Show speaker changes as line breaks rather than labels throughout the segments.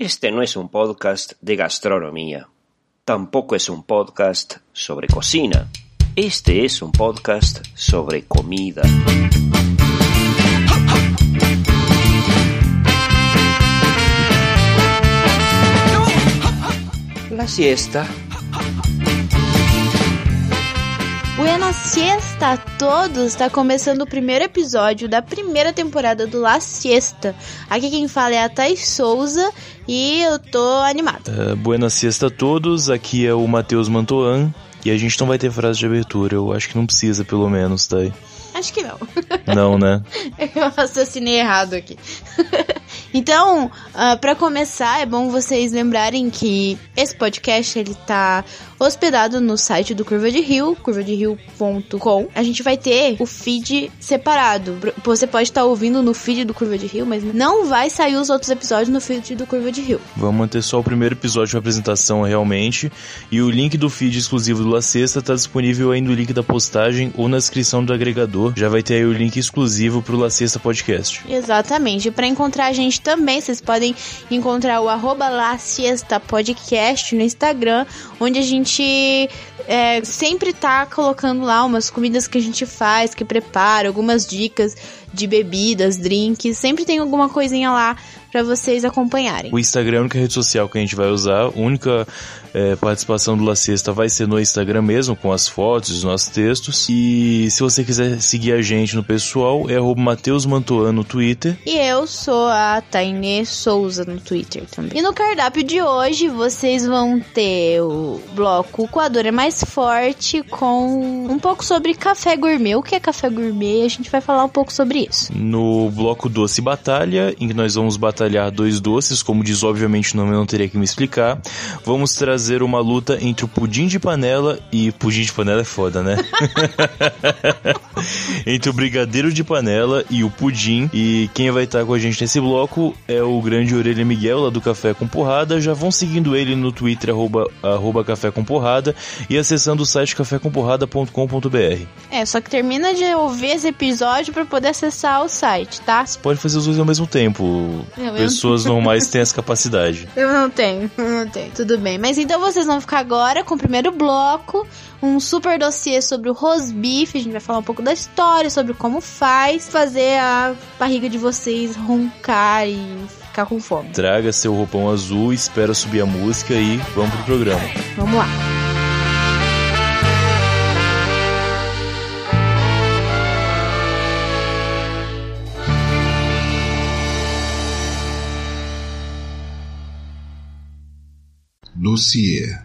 Este no es un podcast de gastronomía. Tampoco es un podcast sobre cocina. Este es un podcast sobre comida. La siesta
Buenas siesta a todos! Está começando o primeiro episódio da primeira temporada do La Siesta. Aqui quem fala é a Thais Souza e eu tô animada.
Uh, buenas siesta a todos, aqui é o Matheus Mantoan e a gente não vai ter frase de abertura, eu acho que não precisa pelo menos, Thay.
Acho que não.
Não, né?
eu raciocinei errado aqui. Então, uh, ah, para começar, é bom vocês lembrarem que esse podcast ele tá hospedado no site do Curva de Rio, curvaderio.com. A gente vai ter o feed separado. Você pode estar tá ouvindo no feed do Curva de Rio, mas não vai sair os outros episódios no feed do Curva de Rio.
Vamos manter só o primeiro episódio de apresentação realmente. E o link do feed exclusivo do La Sexta tá disponível aí no link da postagem ou na descrição do agregador. Já vai ter aí o link exclusivo pro La Sexta Podcast.
Exatamente. Para encontrar a gente também, vocês podem encontrar o arroba La Siesta Podcast no Instagram, onde a gente é, sempre tá colocando lá umas comidas que a gente faz, que prepara, algumas dicas de bebidas, drinks, sempre tem alguma coisinha lá para vocês acompanharem.
O Instagram é a única rede social que a gente vai usar, a única é, participação do La Sexta vai ser no Instagram mesmo, com as fotos, os nossos textos. E se você quiser seguir a gente no pessoal, é Matheus Mantoan no Twitter.
E eu sou a Tainê Souza no Twitter também. E no cardápio de hoje, vocês vão ter o bloco O Coador é Mais Forte, com um pouco sobre café gourmet. O que é café gourmet? A gente vai falar um pouco sobre isso.
No bloco Doce Batalha, em que nós vamos batalhar dois doces, como diz obviamente o nome, eu não teria que me explicar. Vamos trazer trazer uma luta entre o pudim de panela e pudim de panela é foda, né? entre o brigadeiro de panela e o pudim. E quem vai estar com a gente nesse bloco é o grande Orelha Miguel, lá do Café com Porrada. Já vão seguindo ele no Twitter, arroba, arroba Café com Porrada, e acessando o site cafécomporrada.com.br.
É, só que termina de ouvir esse episódio para poder acessar o site, tá?
Você pode fazer os dois ao mesmo tempo. Eu Pessoas normais têm essa capacidade.
Eu não tenho, eu não tenho. Tudo bem. Mas então vocês vão ficar agora com o primeiro bloco, um super dossiê sobre o rosbife. A gente vai falar um pouco da história, sobre como faz, fazer a barriga de vocês roncar e ficar com fome.
Traga seu roupão azul, espera subir a música e vamos pro programa.
Vamos lá.
Dossiê.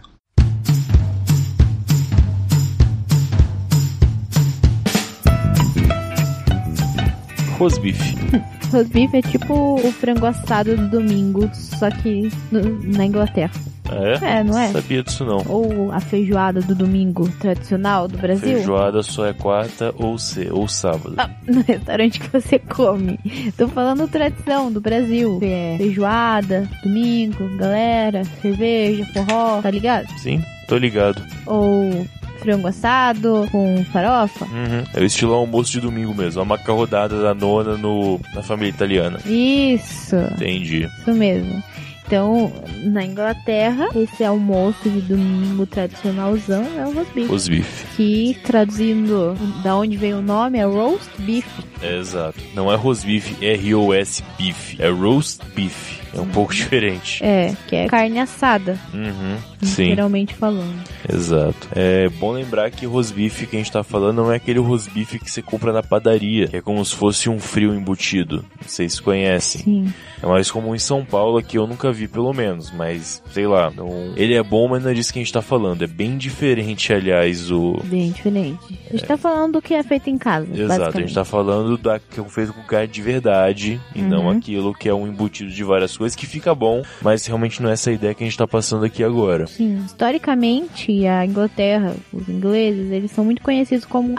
Rosbife.
Rosbife é tipo o frango assado do domingo, só que no, na Inglaterra.
É?
É, não é?
Sabia disso não.
Ou a feijoada do domingo tradicional do Brasil?
Feijoada só é quarta ou se, ou sábado.
Ah, no restaurante que você come. Tô falando tradição do Brasil. É feijoada, domingo, galera, cerveja, forró, tá ligado?
Sim, tô ligado.
Ou frango assado com farofa.
Uhum. É o estilo almoço de domingo mesmo, a macarrodada da nona no, na família italiana.
Isso.
Entendi.
Isso mesmo. Então, na Inglaterra, esse almoço de domingo tradicionalzão é o roast beef. Que, traduzindo da onde vem o nome, é roast beef.
É, exato. Não é roast beef, é R-O-S beef. É roast beef. É um pouco diferente.
É, que é carne assada.
Uhum, sim.
Literalmente falando.
Exato. É bom lembrar que rosbife que a gente tá falando não é aquele rosbife que você compra na padaria, que é como se fosse um frio embutido. Vocês conhecem.
Sim.
É mais comum em São Paulo, que eu nunca vi pelo menos, mas sei lá. Não... Ele é bom, mas não é disso que a gente tá falando. É bem diferente, aliás, o.
Bem diferente. A gente é... tá falando do que é feito em casa.
Exato, a gente tá falando da que é feito com carne de verdade e uhum. não aquilo que é um embutido de várias coisas que fica bom, mas realmente não é essa ideia que a gente tá passando aqui agora.
Sim, historicamente, a Inglaterra, os ingleses, eles são muito conhecidos como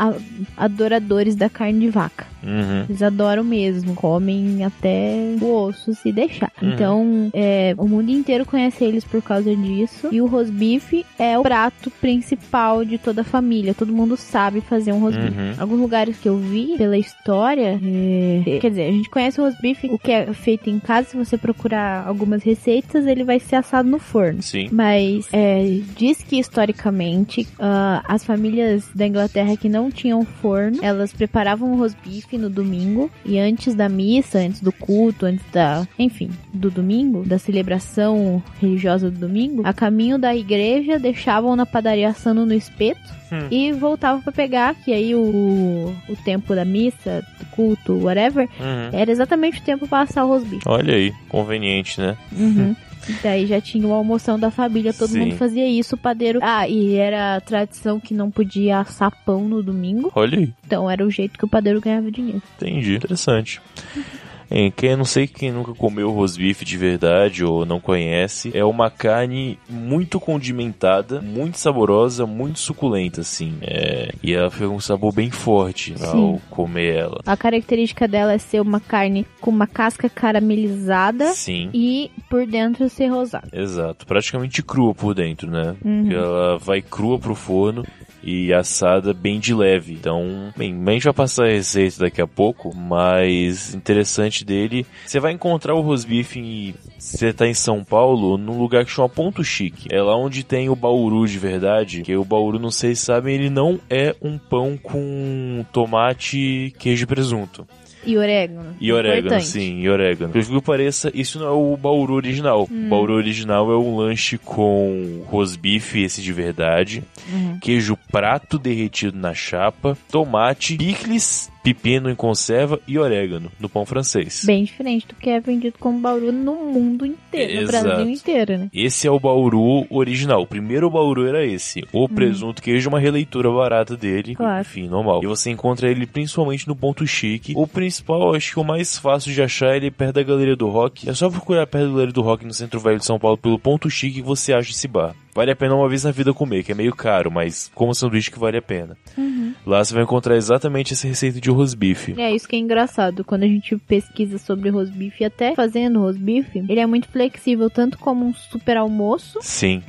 adoradores da carne de vaca.
Uhum.
Eles adoram mesmo, comem até o osso se deixar. Uhum. Então, é, o mundo inteiro conhece eles por causa disso. E o rosbife é o prato principal de toda a família. Todo mundo sabe fazer um rosbife. Uhum. Alguns lugares que eu vi pela história, é... quer dizer, a gente conhece o rosbife, o que é feito em casa. Se você procurar algumas receitas, ele vai ser assado no forno.
Sim.
Mas é, diz que historicamente uh, as famílias da Inglaterra que não tinham forno, elas preparavam o rosbife no domingo e antes da missa, antes do culto, antes da, enfim, do domingo, da celebração religiosa do domingo, a caminho da igreja deixavam na padaria assando no espeto hum. e voltavam para pegar, que aí o, o tempo da missa, do culto, whatever, uhum. era exatamente o tempo para assar o rosbife.
Olha aí, conveniente, né?
Uhum. Daí já tinha uma almoção da família, todo Sim. mundo fazia isso, o padeiro. Ah, e era tradição que não podia assar pão no domingo.
Olha aí.
Então era o jeito que o padeiro ganhava dinheiro.
Entendi, interessante. Em quem não sei quem nunca comeu rosbife de verdade ou não conhece, é uma carne muito condimentada, muito saborosa, muito suculenta, assim. É, e ela fica um sabor bem forte Sim. ao comer ela.
A característica dela é ser uma carne com uma casca caramelizada
Sim.
e por dentro ser rosada.
Exato, praticamente crua por dentro, né? Uhum. Ela vai crua pro forno e assada bem de leve. Então, bem, a gente vai passar a receita daqui a pouco, mas interessante dele, você vai encontrar o rosbife em você tá em São Paulo, num lugar que chama Ponto Chique. É lá onde tem o bauru de verdade, que o bauru, não sei se sabem, ele não é um pão com tomate, queijo e presunto.
E orégano.
E orégano, Importante. sim, e orégano. Por que pareça, isso não é o bauru original. Hum. O bauru original é um lanche com rosbife, esse de verdade, uhum. queijo prato derretido na chapa, tomate, picles pepino em conserva e orégano no pão francês.
Bem diferente do que é vendido como bauru no mundo inteiro, Exato. no Brasil inteiro, né?
Esse é o bauru original. O primeiro bauru era esse. O hum. presunto queijo, uma releitura barata dele. Claro. Enfim, normal. E você encontra ele principalmente no ponto chique. O principal, acho que o mais fácil de achar, ele perto da Galeria do Rock. É só procurar perto da Galeria do Rock no Centro Velho de São Paulo pelo ponto chique que você acha esse bar. Vale a pena uma vez na vida comer, que é meio caro, mas como sanduíche que vale a pena. Uhum. Lá você vai encontrar exatamente essa receita de rosbife.
É, isso que é engraçado. Quando a gente pesquisa sobre rosbife, até fazendo rosbife, ele é muito flexível, tanto como um super almoço.
Sim.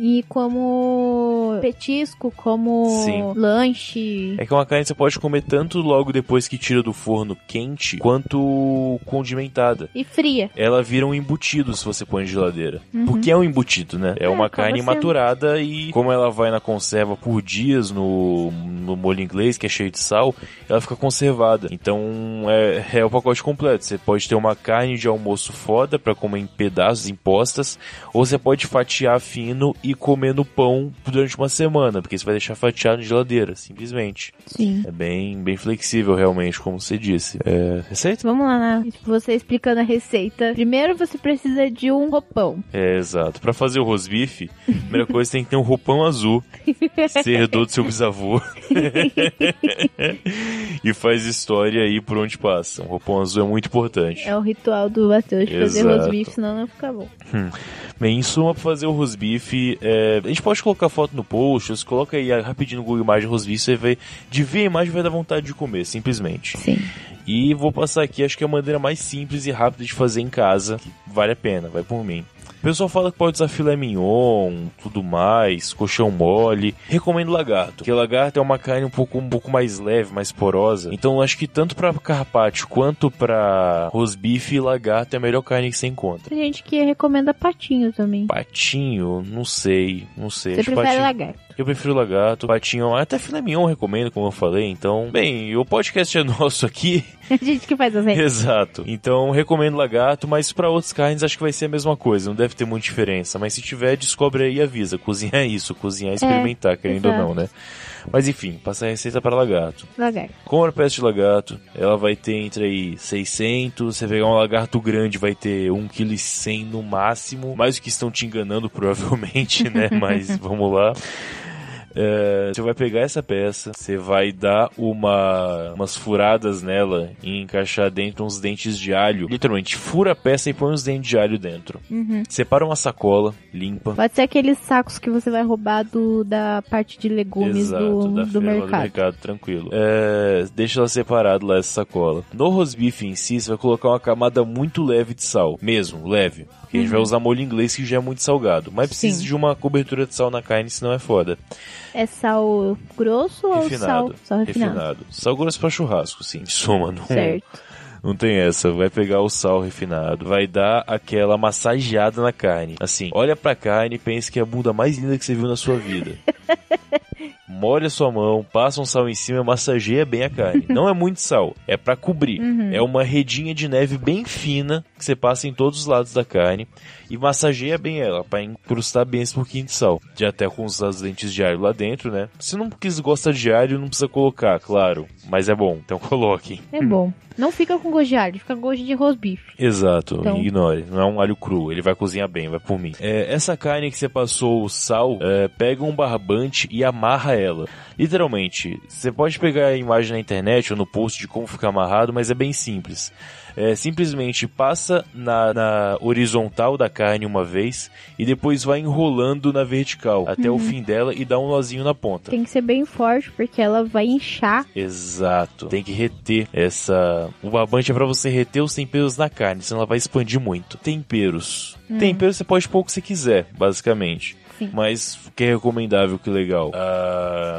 E como petisco, como Sim. lanche.
É que uma carne você pode comer tanto logo depois que tira do forno quente, quanto condimentada.
E fria.
Ela vira um embutido se você põe em geladeira. Uhum. Porque é um embutido, né? É, é uma uma carne maturada e como ela vai na conserva por dias no, no molho inglês, que é cheio de sal, ela fica conservada. Então é, é o pacote completo. Você pode ter uma carne de almoço foda para comer em pedaços impostas, ou você pode fatiar fino e comer no pão durante uma semana, porque você vai deixar fatiado na geladeira, simplesmente.
Sim.
É bem, bem flexível realmente, como você disse. É, receita?
Vamos lá, né? Você explicando a receita. Primeiro você precisa de um roupão.
É, exato. Para fazer o rosbife, primeira coisa tem que ter um roupão azul. Você herdou do seu bisavô. e faz história aí por onde passa. Um roupão azul é muito importante.
É o ritual do Matheus de fazer rosbife, senão não fica bom.
Hum. Bem, em suma, pra fazer o rosbife, é... a gente pode colocar foto no post, você coloca aí rapidinho no Google Imagens rosbife, você vai, de ver a imagem vai dar vontade de comer, simplesmente.
Sim.
E vou passar aqui, acho que é a maneira mais simples e rápida de fazer em casa, vale a pena, vai por mim. O pessoal fala que pode usar filé mignon, tudo mais, colchão mole. Recomendo lagarto, porque lagarto é uma carne um pouco, um pouco mais leve, mais porosa. Então acho que tanto para carpaccio quanto para rosbife, lagarto é a melhor carne que você encontra.
Tem gente que recomenda patinho também.
Patinho? Não sei, não sei.
Você prefere patinho... lagarto?
Eu prefiro lagarto, patinho, até filé mignon recomendo, como eu falei. Então, bem, o podcast é nosso aqui.
A gente que faz as regras.
Exato. Então, recomendo lagarto, mas para outras carnes acho que vai ser a mesma coisa. Não deve ter muita diferença. Mas se tiver, descobre aí e avisa. Cozinhar é isso, cozinhar é experimentar, é, querendo exato. ou não, né? Mas enfim, passa a receita para lagarto.
Lagarto.
Compra peça de lagarto, ela vai ter entre aí 600, você pegar um lagarto grande vai ter 1,1 kg no máximo, mais do que estão te enganando provavelmente, né? Mas vamos lá. É, você vai pegar essa peça, você vai dar uma, umas furadas nela e encaixar dentro uns dentes de alho. Literalmente, fura a peça e põe uns dentes de alho dentro. Separa uma sacola limpa.
Pode ser aqueles sacos que você vai roubar do, da parte de legumes
Exato,
do,
da
do mercado.
do mercado, tranquilo. É, deixa ela separado lá, essa sacola. No rosbife em si, você vai colocar uma camada muito leve de sal. Mesmo, leve. Porque a gente vai usar molho inglês que já é muito salgado. Mas precisa
Uhum. Sim.
de uma cobertura de sal na carne, senão é foda.
É sal grosso ou sal,
Refinado.
sal refinado?
refinado. Sal grosso pra churrasco, sim. Em Soma, não,
Certo.
não tem essa. Vai pegar o sal refinado, vai dar aquela massageada na carne. Assim, olha pra carne e pense que é a bunda mais linda que você viu na sua vida. Molha sua mão, passa um sal em cima e massageia bem a carne. Não é muito sal, é pra cobrir. É uma redinha de neve bem fina que você passa em todos os lados da carne e massageia bem ela pra incrustar bem esse pouquinho de sal. Já até com os os dentes de alho lá dentro, né? Se não quis gosta de alho, não precisa colocar, claro. Mas é bom, então coloquem.
É bom. Não fica com gosto de alho, fica com gosto de rosbife.
Exato,
Então-
ignore. Não é um alho cru, ele vai cozinhar bem, vai por mim. É, essa carne que você passou o sal, é, pega um barbante e amarra ela. Literalmente, você pode pegar a imagem na internet ou no post de como ficar amarrado, mas é bem simples. É, simplesmente passa na, na horizontal da carne uma vez e depois vai enrolando na vertical até o fim dela e dá um nozinho na ponta.
Tem que ser bem forte, porque ela vai inchar.
Exato. Tem que reter essa. O barbante é pra você reter os temperos na carne, senão ela vai expandir muito. Temperos. Temperos você pode pôr o que você quiser, basicamente.
Sim.
Mas o que é recomendável, que legal?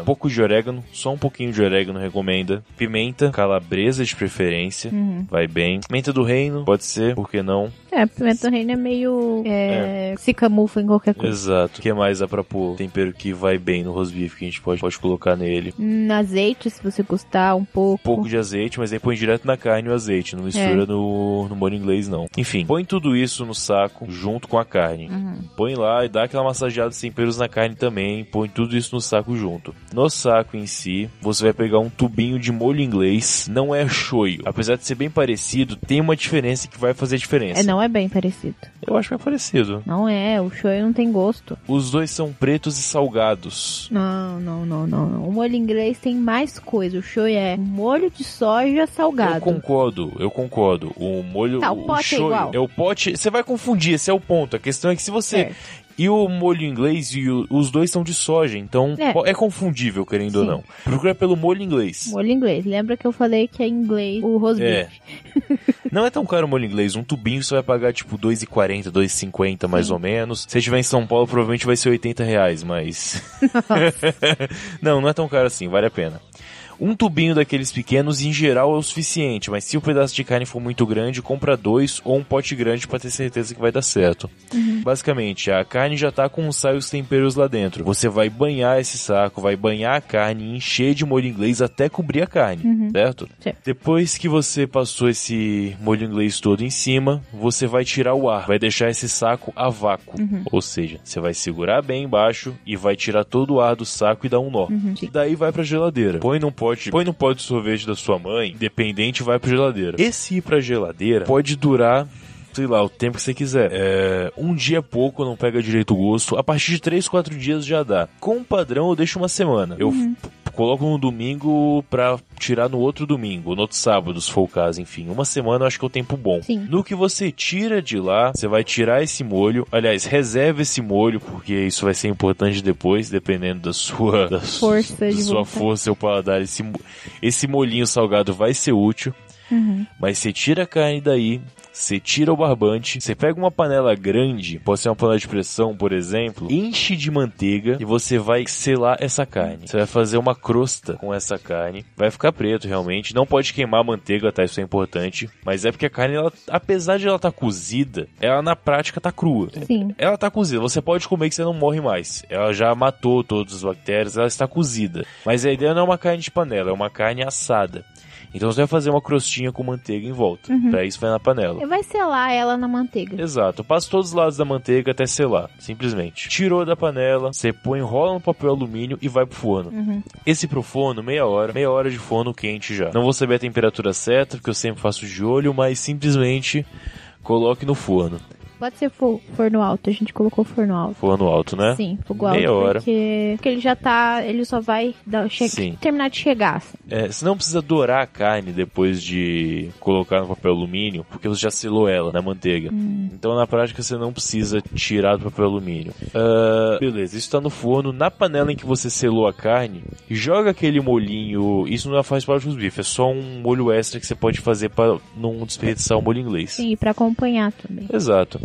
Um pouco de orégano, só um pouquinho de orégano recomenda. Pimenta, calabresa de preferência, vai bem. Pimenta do reino, pode ser, por que não?
É, pimenta do reino é meio. É, Se camufla em qualquer coisa.
Exato. O que mais dá pra pôr? Tempero que vai bem no rosbife, que a gente pode, pode colocar nele.
Hum, azeite, se você gostar, um pouco.
Um pouco de azeite, mas aí põe direto na carne o azeite, não mistura
É.
no, no molho inglês, não. Enfim, põe tudo isso no saco junto com a carne.
Uhum.
Põe lá e dá aquela massageada de temperos na carne também. Põe tudo isso no saco junto. No saco em si, você vai pegar um tubinho de molho inglês. Não é shoyu. Apesar de ser bem parecido, tem uma diferença que vai fazer diferença.
É, não é bem parecido.
Eu acho que é parecido.
Não é, o shoyu não tem gosto.
Os dois são pretos e salgados.
Não, não, não, não, não. O molho inglês tem mais coisa. O shoyu é molho de soja
Eu
salgado.
concordo, eu concordo. O molho.
Tá, o pote é
shoyu
igual.
É o pote. Você vai confundir, esse é o ponto. A questão é que se você.
Certo.
E o molho inglês e o- os dois são de soja, então
É.
é, confundível, querendo ou
Sim.
não. Procura pelo molho inglês.
Molho inglês. Lembra que eu falei que é inglês o rosbife?
É. Não é tão caro o molho inglês. Um tubinho você vai pagar tipo 2,40, 2,50 mais ou menos. Se você estiver em São Paulo, provavelmente vai ser 80 reais, mas. não, não é tão caro assim, vale a pena. Um tubinho daqueles pequenos em geral é o suficiente, mas se o pedaço de carne for muito grande, compra dois ou um pote grande pra ter certeza que vai dar certo. Basicamente, a carne já tá com os sal e os temperos lá dentro. Você vai banhar esse saco, vai banhar a carne e encher de molho inglês até cobrir a carne, certo?
Certo.
Depois que você passou esse molho inglês todo em cima, você vai tirar o ar, vai deixar esse saco a vácuo. Ou seja, você vai segurar bem embaixo e vai tirar todo o ar do saco e dar um nó.
sim.
Daí vai pra geladeira. Põe num pote, põe num pote de sorvete da sua mãe, independente, vai pra geladeira. Esse ir pra geladeira pode durar sei lá, o tempo que você quiser. É, um dia é pouco, não pega direito o gosto. A partir de 3, 4 dias já dá. Com padrão, eu deixo uma semana. Eu f- coloco no domingo pra tirar no outro domingo, no outro sábado, se for o caso, enfim. Uma semana eu acho que é o tempo bom.
Sim.
No que você tira de lá, você vai tirar esse molho. Aliás, reserve esse molho, porque isso vai ser importante depois, dependendo da sua, da
Força
da
de
sua força, seu paladar. Esse, esse molhinho salgado vai ser útil.
Uhum.
Mas você tira a carne daí, você tira o barbante, você pega uma panela grande, pode ser uma panela de pressão, por exemplo, enche de manteiga e você vai selar essa carne. Você vai fazer uma crosta com essa carne, vai ficar preto realmente, não pode queimar a manteiga, tá? Isso é importante, mas é porque a carne, ela, apesar de ela estar cozida, ela na prática tá crua.
Sim.
Ela tá cozida, você pode comer que você não morre mais. Ela já matou todas as bactérias, ela está cozida. Mas a ideia não é uma carne de panela, é uma carne assada. Então você vai fazer uma crostinha com manteiga em volta. Pra isso vai na panela.
Vai selar ela na manteiga.
Exato, passa todos os lados da manteiga até selar, simplesmente. Tirou da panela, você põe, enrola no papel alumínio e vai pro forno. Esse pro forno, meia hora, meia hora de forno quente já. Não vou saber a temperatura certa, porque eu sempre faço de olho, mas simplesmente coloque no forno.
Pode ser fo- forno alto, a gente colocou forno alto.
Forno alto, né?
Sim, fogo alto.
Meia hora.
Porque, porque ele já tá. Ele só vai dar, che-
Sim.
terminar de chegar. assim.
É, você não precisa dourar a carne depois de colocar no papel alumínio, porque você já selou ela na manteiga. Então, na prática, você não precisa tirar do papel alumínio. Ah, beleza, isso tá no forno. Na panela em que você selou a carne, joga aquele molhinho. Isso não faz parte dos bifes, é só um molho extra que você pode fazer para não desperdiçar o molho inglês.
Sim, pra acompanhar também.
Exato.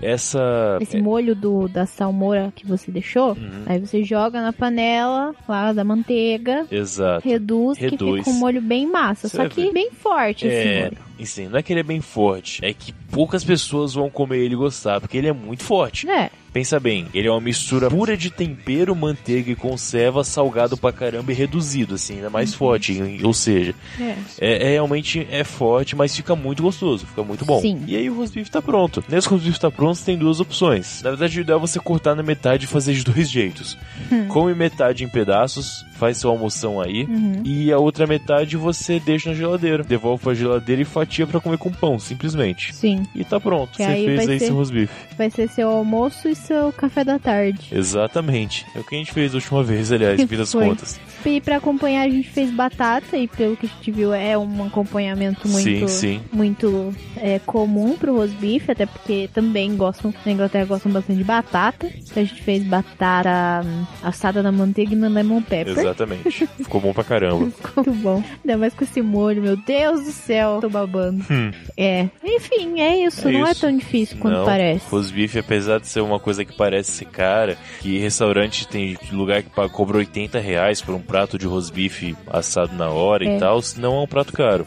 Essa.
Esse molho do, da salmoura que você deixou,
Uhum.
aí você joga na panela lá da manteiga,
Exato.
reduz, que
Reduz.
fica um molho bem massa,
Você
só que bem forte esse
É,
molho.
Assim, não é que ele é bem forte, é que poucas pessoas vão comer ele e gostar, porque ele é muito forte.
É,
Pensa bem, ele é uma mistura pura de tempero, manteiga e conserva, salgado pra caramba e reduzido, assim, ainda mais forte. Ou seja,
é.
é, é realmente é forte, mas fica muito gostoso, fica muito bom.
Sim.
E aí o roast beef tá pronto. Nesse roast beef tá pronto, você tem duas opções. Na verdade, o ideal é você cortar na metade e fazer de dois jeitos.
Hum.
Come metade em pedaços, faz sua almoção aí,
Uhum.
e a outra metade você deixa na geladeira. Devolve pra geladeira e fatia pra comer com pão, simplesmente.
Sim,
E tá pronto.
Que
Você
aí
fez aí
ser-
seu roast beef.
vai ser seu almoço e seu café da tarde.
Exatamente. É o que a gente fez da última vez, aliás, fim das contas.
E pra acompanhar a gente fez batata e pelo que a gente viu é um acompanhamento muito
Sim, sim.
muito é, comum pro roast beef, até porque também gostam, na Inglaterra gostam bastante de batata. Então a gente fez batata hum, assada na manteiga e no lemon pepper.
Exatamente. Ficou bom pra caramba.
Ficou muito bom. Ainda mais com esse molho, meu Deus do céu, tô babando.
Hum.
É, enfim, é isso,
É
não é
isso.
tão difícil quanto
Não,
parece.
Beef, apesar de ser uma coisa que parece ser cara, que restaurante tem lugar que cobra 80 reais por um prato de beef assado na hora
É.
e tal, não é um prato caro.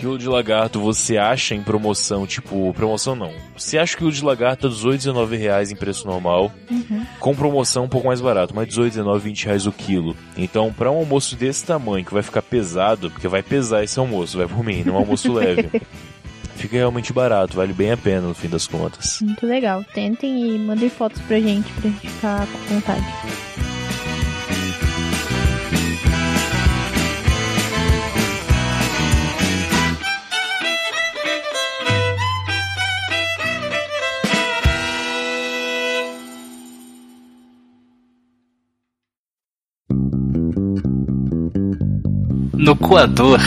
Quilo de lagarto você acha em promoção, tipo, promoção não. Você acha que o quilo de lagarto é 18, 19 reais em preço normal.
Uhum.
Com promoção um pouco mais barato, mas 18, 19, 20 reais o quilo. Então, pra um almoço desse tamanho, que vai ficar pesado, porque vai pesar esse almoço, vai por mim, não é um almoço leve. Fica realmente barato, vale bem a pena no fim das contas.
Muito legal. Tentem e mandem fotos pra gente, pra gente ficar com vontade.
No coador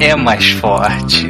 é mais forte.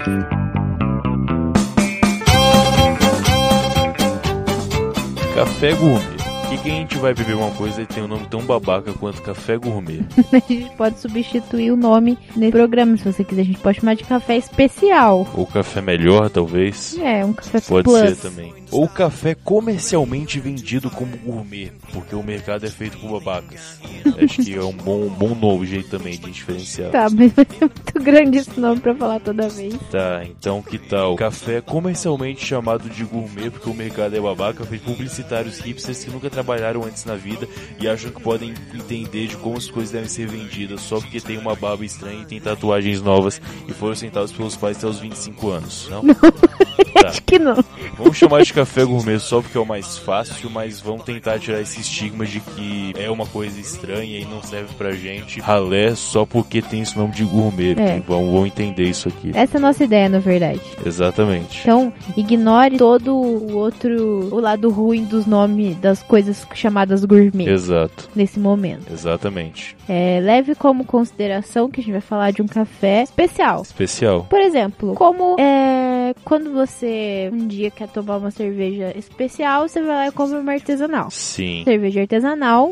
Café gourmet. Por que, que a gente vai beber uma coisa e tem um nome tão babaca quanto café gourmet?
A gente pode substituir o nome nesse programa, se você quiser. A gente pode chamar de café especial.
Ou café melhor, talvez?
É, um café
Pode
plus.
ser também. Ou café comercialmente vendido como gourmet, porque o mercado é feito por babacas. Acho que é um bom, bom novo jeito também de diferenciar.
Tá, mas vai ser muito grande esse nome pra falar toda vez.
Tá, então que tal? Café comercialmente chamado de gourmet, porque o mercado é babaca, feito publicitários hipsters que nunca trabalharam antes na vida e acham que podem entender de como as coisas devem ser vendidas só porque tem uma barba estranha e tem tatuagens novas e foram sentados pelos pais até os 25 anos. Não? Tá.
Acho que não.
Vamos chamar de café gourmet só porque é o mais fácil, mas vamos tentar tirar esse estigma de que é uma coisa estranha e não serve pra gente. Ralé só porque tem esse nome de gourmet.
É.
Vamos, vamos entender isso aqui.
Essa é a nossa ideia, na verdade.
Exatamente.
Então, ignore todo o outro, o lado ruim dos nomes das coisas chamadas gourmet
Exato.
nesse momento.
Exatamente.
É, leve como consideração que a gente vai falar de um café especial.
Especial.
Por exemplo, como é, quando você um dia quer tomar uma cerveja especial, você vai lá e compra uma artesanal.
Sim.
Cerveja artesanal,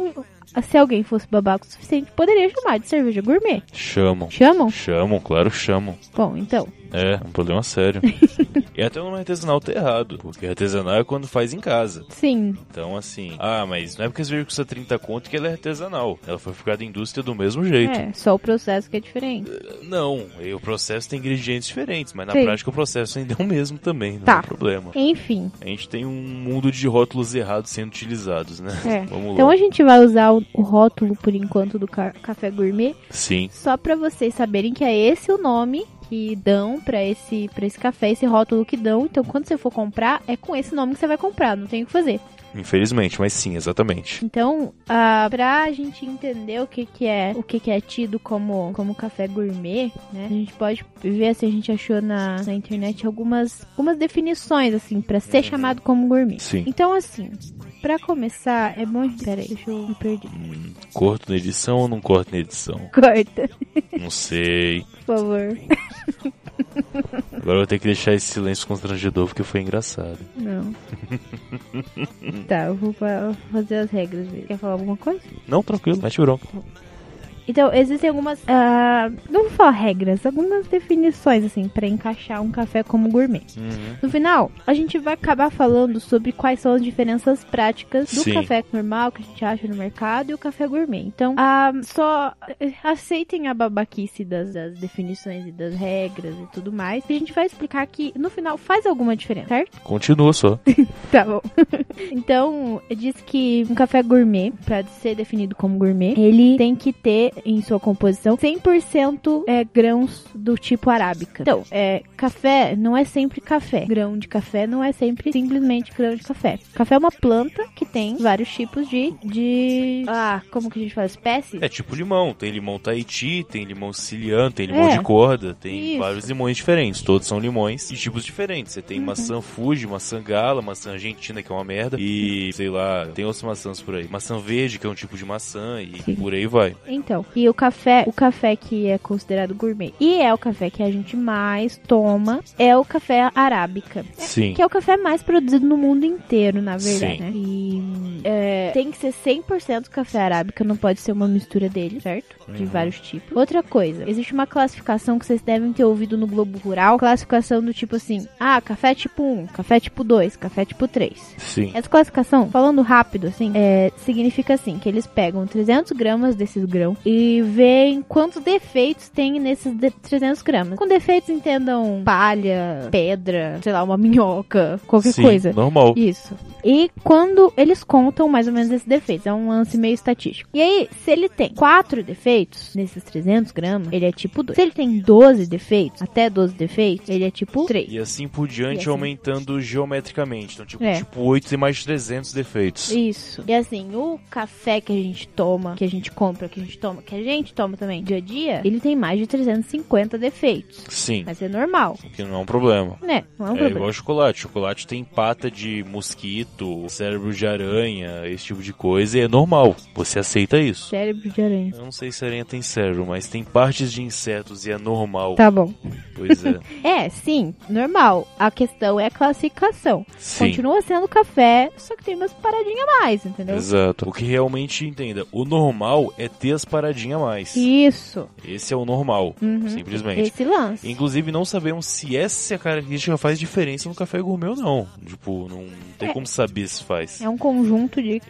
se alguém fosse babaca o suficiente, poderia chamar de cerveja gourmet.
Chamam.
Chamam?
Chamam, claro, chamam.
Bom, então,
É, um problema sério. e até o nome artesanal tá errado, porque artesanal é quando faz em casa.
sim,
Então, assim, ah, mas não é porque a cerveja custa 30 conto que ela é artesanal. Ela foi fabricada em indústria do mesmo jeito.
é, só o processo que é diferente.
Não, e o processo tem ingredientes diferentes, mas na
Sim.
prática o processo ainda é o mesmo também, não
Tá.
é problema.
Enfim,
A gente tem um mundo de rótulos errados sendo utilizados, né?
É.
Vamos
então
lá.
a gente vai usar o, rótulo por enquanto do ca- café gourmet,
Sim,
só pra vocês saberem que é esse o nome que dão pra esse para esse café, esse rótulo que dão. Então quando você for comprar, é com esse nome que você vai comprar, não tem o que fazer.
Infelizmente, mas sim, exatamente.
Então, ah, pra gente entender o que, que é o que, que é tido como, como café gourmet, né? A gente pode ver se a gente achou na, na internet algumas, algumas definições, assim, pra ser chamado como gourmet.
Sim.
Então, assim, pra começar, é bom. Pera aí, deixa eu me perder.
Hum, corto na edição ou não corto na edição?
Corta,
Não sei.
por favor.
Agora eu vou ter que deixar esse silêncio constrangedor porque foi engraçado.
Não. tá, eu vou fa- fazer as regras mesmo. Quer falar alguma coisa?
Não, tranquilo, mete bronca.
Então, existem algumas. ah, não vou falar regras, algumas definições, assim, pra encaixar um café como gourmet.
Uhum.
No final, a gente vai acabar falando sobre quais são as diferenças práticas do
Sim.
café normal que a gente acha no mercado e o café gourmet. Então, ah, só eh, aceitem a babaquice das, das definições e das regras e tudo mais. E a gente vai explicar que no final faz alguma diferença, certo?
Continua só.
Tá bom. então, diz que um café gourmet, pra ser definido como gourmet, ele tem que ter em sua composição 100% é, grãos do tipo arábica. Então, é, café não é sempre café. Grão de café não é sempre simplesmente grão de café. Café é uma planta que tem vários tipos de. de. Ah, como que a gente fala? Espécies?
É tipo limão. Tem limão Tahiti, tem limão siciliano, tem limão
É.
de corda, tem
Isso.
vários limões diferentes. Todos são limões de tipos diferentes. Você
Uhum.
tem maçã Fuji, maçã gala, maçã argentina, que é uma merda. E, sei lá, tem outras maçãs por aí. Maçã verde, que é um tipo de maçã, e
Sim.
por aí vai.
Então, e o café, o café que é considerado gourmet e é o café que a gente mais toma é o café arábica.
Sim.
Que é o café mais produzido no mundo inteiro, na verdade,
Sim.
né? E é, tem que ser 100% café arábica, não pode ser uma mistura dele, certo? De
Uhum.
vários tipos. Outra coisa, existe uma classificação que vocês devem ter ouvido no Globo Rural, classificação do tipo assim, ah, café tipo 1, café tipo 2, café tipo 3.
Sim.
Essa classificação, falando rápido, assim, é, significa assim, que eles pegam 300 gramas desses grãos e veem quantos defeitos tem nesses de- 300 gramas. Com defeitos, entendam palha, pedra, sei lá, uma minhoca, qualquer
Sim,
coisa.
normal.
Isso. E quando eles contam mais ou menos esses defeitos, é um lance meio estatístico. E aí, se ele tem 4 defeitos nesses 300 gramas, ele é tipo 2. Se ele tem 12 defeitos, até 12 defeitos, ele é tipo 3.
E assim por diante,
E assim-
aumentando geometricamente. Então, tipo,
É.
tipo 8 tem mais de 300 defeitos.
Isso. E assim, o café que a gente toma, que a gente compra, que a gente toma, que a gente toma também dia a dia, ele tem mais de 350 defeitos.
Sim,
Mas é normal,
o que não é um problema.
né? Não é um
É
problema.
igual chocolate. Chocolate tem pata de mosquito, cérebro de aranha, esse tipo de coisa, e é normal. Você aceita isso.
Cérebro de aranha.
Eu não sei se aranha tem cérebro, mas tem partes de insetos e é normal.
Tá bom.
Pois é.
É, sim, normal. A questão é a classificação.
Sim.
Continua sendo café, só que tem umas paradinhas a mais, entendeu?
Exato. O que realmente entenda, o normal é ter as paradinhas a mais.
Isso.
Esse é o normal,
Uhum.
simplesmente.
Esse lance.
Inclusive, não sabemos se essa característica faz diferença no café gourmet ou não. Tipo, não tem
É.
como saber se faz.
É um conjunto de
Esse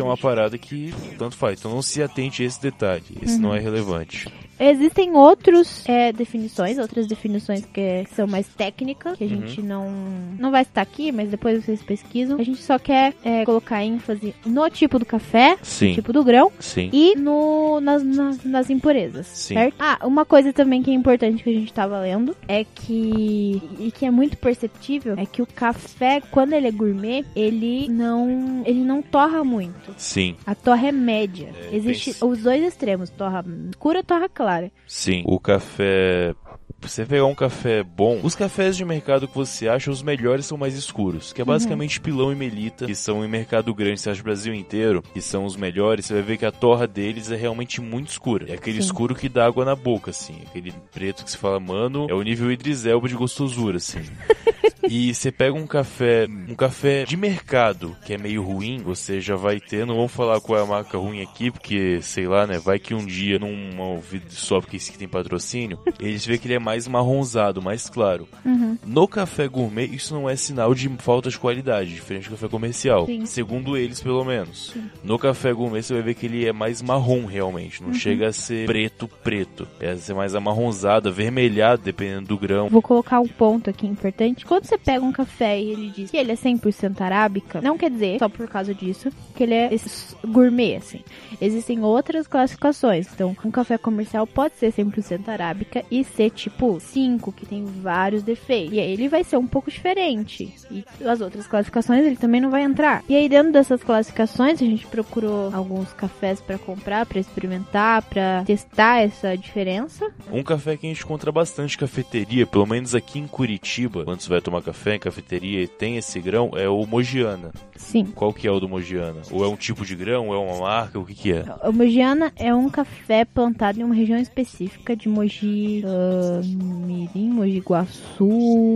é uma
características.
parada que tanto faz. Então não se atente a esse detalhe. Esse
Uhum.
não é relevante.
Existem outras definições, outras definições que são mais técnicas, que a
Uhum.
gente não, não vai citar aqui, mas depois vocês pesquisam. A gente só quer é, colocar ênfase no tipo do café,
Sim.
tipo do grão,
Sim.
e no, nas, nas, nas impurezas,
Sim.
certo? Ah, uma coisa também que é importante que a gente tava lendo é que, e que é muito perceptível, é que o café, quando ele é gourmet, ele não, ele não torra muito.
Sim.
A torra é média.
É,
Existe os dois extremos, torra escura, torra clara.
Sim. O café. Você pegar um café bom, os cafés de mercado que você acha, os melhores são mais escuros, que é basicamente pilão e melita, que são em mercado grande, você acha o Brasil inteiro, que são os melhores, você vai ver que a torra deles é realmente muito escura. É aquele
Sim.
escuro que dá água na boca, assim. Aquele preto que se fala, mano, é o nível Idris Elba de gostosura, assim. E você pega um café, um café de mercado que é meio ruim, você já vai ter, não vamos falar qual é a marca ruim aqui, porque sei lá, né, vai que um dia num ouvido só porque esse aqui tem patrocínio, eles vê que ele é mais marronzado, mais claro.
Uhum.
No café gourmet, isso não é sinal de falta de qualidade, diferente do café comercial,
Sim.
segundo eles pelo menos. No café gourmet você vai ver que ele é mais marrom realmente,
Uhum.
não chega a ser preto preto, é a ser mais amarronzado, avermelhado dependendo do grão.
Vou colocar um ponto aqui importante. Quando você pega um café e ele diz que ele é 100% arábica, não quer dizer, só por causa disso, que ele é gourmet, assim. Existem outras classificações. Então, um café comercial pode ser 100% arábica e ser tipo 5, que tem vários defeitos. E aí ele vai ser um pouco diferente. E as outras classificações ele também não vai entrar. E aí dentro dessas classificações a gente procurou alguns cafés para comprar, para experimentar, para testar essa diferença.
Um café que a gente encontra bastante cafeteria, pelo menos aqui em Curitiba, quando você vai tomar café em cafeteria e tem esse grão, é o Mogiana.
Sim.
Qual que é o do Mogiana? Ou é um tipo de grão, ou é uma marca, o que que é?
O Mogiana é um café plantado em uma região específica de Mogi ah, Mirim, Mogi Guaçu,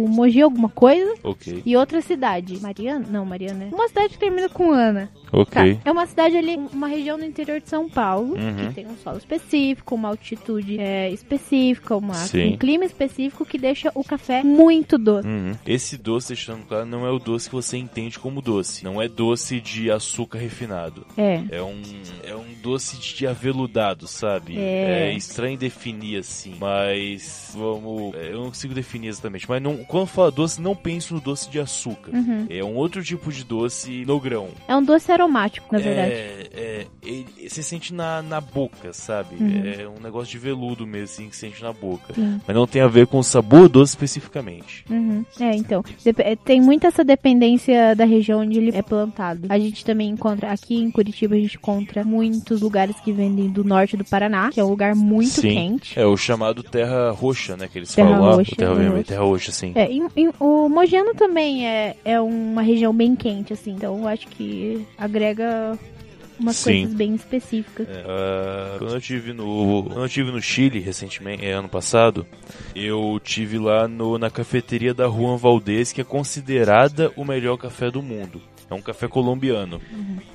Mogi alguma coisa
Ok,
e outra cidade. Mariana? Não, Mariana. é Uma cidade que termina com Ana.
Ok.
Tá. É uma cidade ali, uma região do interior de São Paulo,
Uhum.
que tem um solo específico, uma altitude é, específica, uma,
Sim.
um clima específico que deixa o café muito doce.
Uhum. Esse doce, deixando claro, não é o doce que você entende como doce. Não é doce de açúcar refinado.
É.
É um, é um doce de aveludado, sabe?
É.
estranho definir assim, mas vamos. é, Eu não consigo definir exatamente. Mas não, quando fala doce, não penso no doce de açúcar.
Uhum.
É um outro tipo de doce no grão.
É um doce aromático, na verdade.
É, é, ele- você sente na, na boca, sabe?
Uhum.
É um negócio de veludo mesmo, assim, que sente na boca.
Sim.
Mas não tem a ver com o sabor doce especificamente.
Uhum. É, então. é, Tem muito essa dependência da região onde ele é plantado. A gente também encontra, aqui em Curitiba, a gente encontra muitos lugares que vendem do norte do Paraná, que é um lugar muito
Sim.
quente.
É o chamado terra roxa, né? Que eles
Terra
falam lá.
roxa,
terra
terra roxa.
terra roxa, sim.
É, em- em- o Mogiano também é, é uma região bem quente, assim. Então eu acho que agrega umas
Sim.
coisas bem específicas.
É, ah, quando eu tive no quando eu tive no Chile recentemente, é, ano passado, eu tive lá no, na cafeteria da Juan Valdez, que é considerada o melhor café do mundo. É um café colombiano.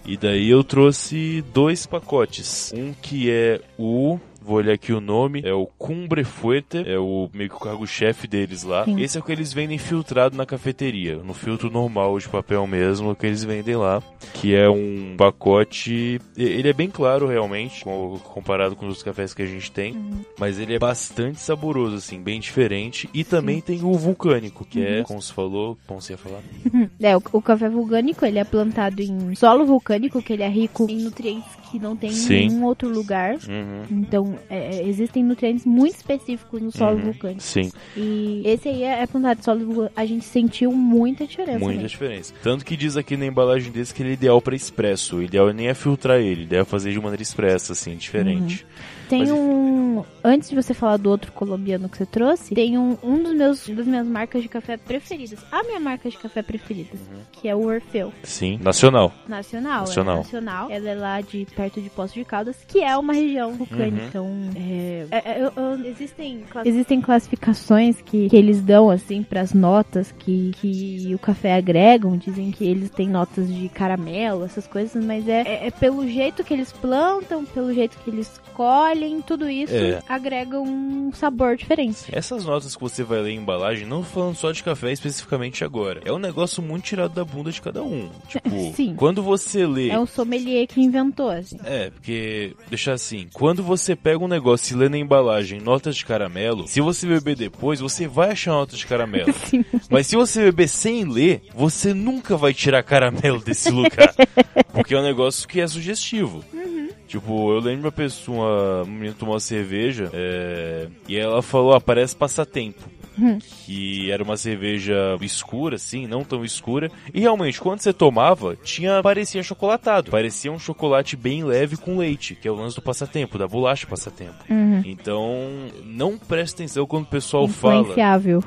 E daí eu trouxe dois pacotes. Um que é o Vou olhar aqui o nome. É o Cumbre Fuerte. É o meio que o cargo-chefe deles lá.
Sim.
Esse é o que eles vendem filtrado na cafeteria. No filtro normal de papel mesmo, é o que eles vendem lá. Que é um pacote. Ele é bem claro, realmente, com- comparado com os cafés que a gente tem. Mas ele é bastante saboroso, assim, bem diferente. E também tem o vulcânico, que é, como você falou, como você ia falar?
É, o, o café vulcânico, ele é plantado em solo vulcânico, que ele é rico em nutrientes que não tem
Sim.
em nenhum outro lugar.
Uhum.
Então, é, é, existem nutrientes muito específicos no solo
Uhum.
vulcânico.
Sim,
E esse aí é, é plantado solo vulcânico. A gente sentiu muita diferença.
muita
né?
diferença. Tanto que diz aqui na embalagem desse que ele é ideal para expresso. O ideal nem é filtrar ele, ideal é fazer de maneira expressa, assim, diferente.
Tem
Mas-
um. Antes de você falar do outro colombiano que você trouxe, tem um, um dos meus das minhas marcas de café preferidas. A minha marca de café preferida,
Uhum.
que é o Orfeu.
Sim, nacional.
Nacional.
Nacional.
Ela é nacional. Ela é lá de perto de Poços de Caldas, que é uma região vulcânica.
Uhum.
Então, é, é, é, eu- eu- existem, existem classificações que, que eles dão, assim, pras notas que, que o café agregam. Dizem que eles têm notas de caramelo, essas coisas, mas é, é, é pelo jeito que eles plantam, pelo jeito que eles colhem, tudo isso
É.
agrega um sabor diferente.
Essas notas que você vai ler em embalagem, não falando só de café especificamente agora, é um negócio muito tirado da bunda de cada um. Tipo,
Sim.
quando você lê.
É um sommelier que inventou, assim.
É, porque, deixar assim, quando você pega um negócio e lê na embalagem notas de caramelo, se você beber depois, você vai achar notas de caramelo.
Sim.
Mas se você beber sem ler, você nunca vai tirar caramelo desse lugar. Porque é um negócio que é sugestivo. Tipo, eu lembro uma pessoa, uma menina tomou uma cerveja, é, e ela falou, ah, parece passatempo. Que era uma cerveja escura, assim, não tão escura. E realmente, quando você tomava, tinha parecia chocolatado. Parecia um chocolate bem leve com leite, que é o lance do passatempo, da bolacha passatempo.
Uhum.
Então, não preste atenção quando o pessoal fala.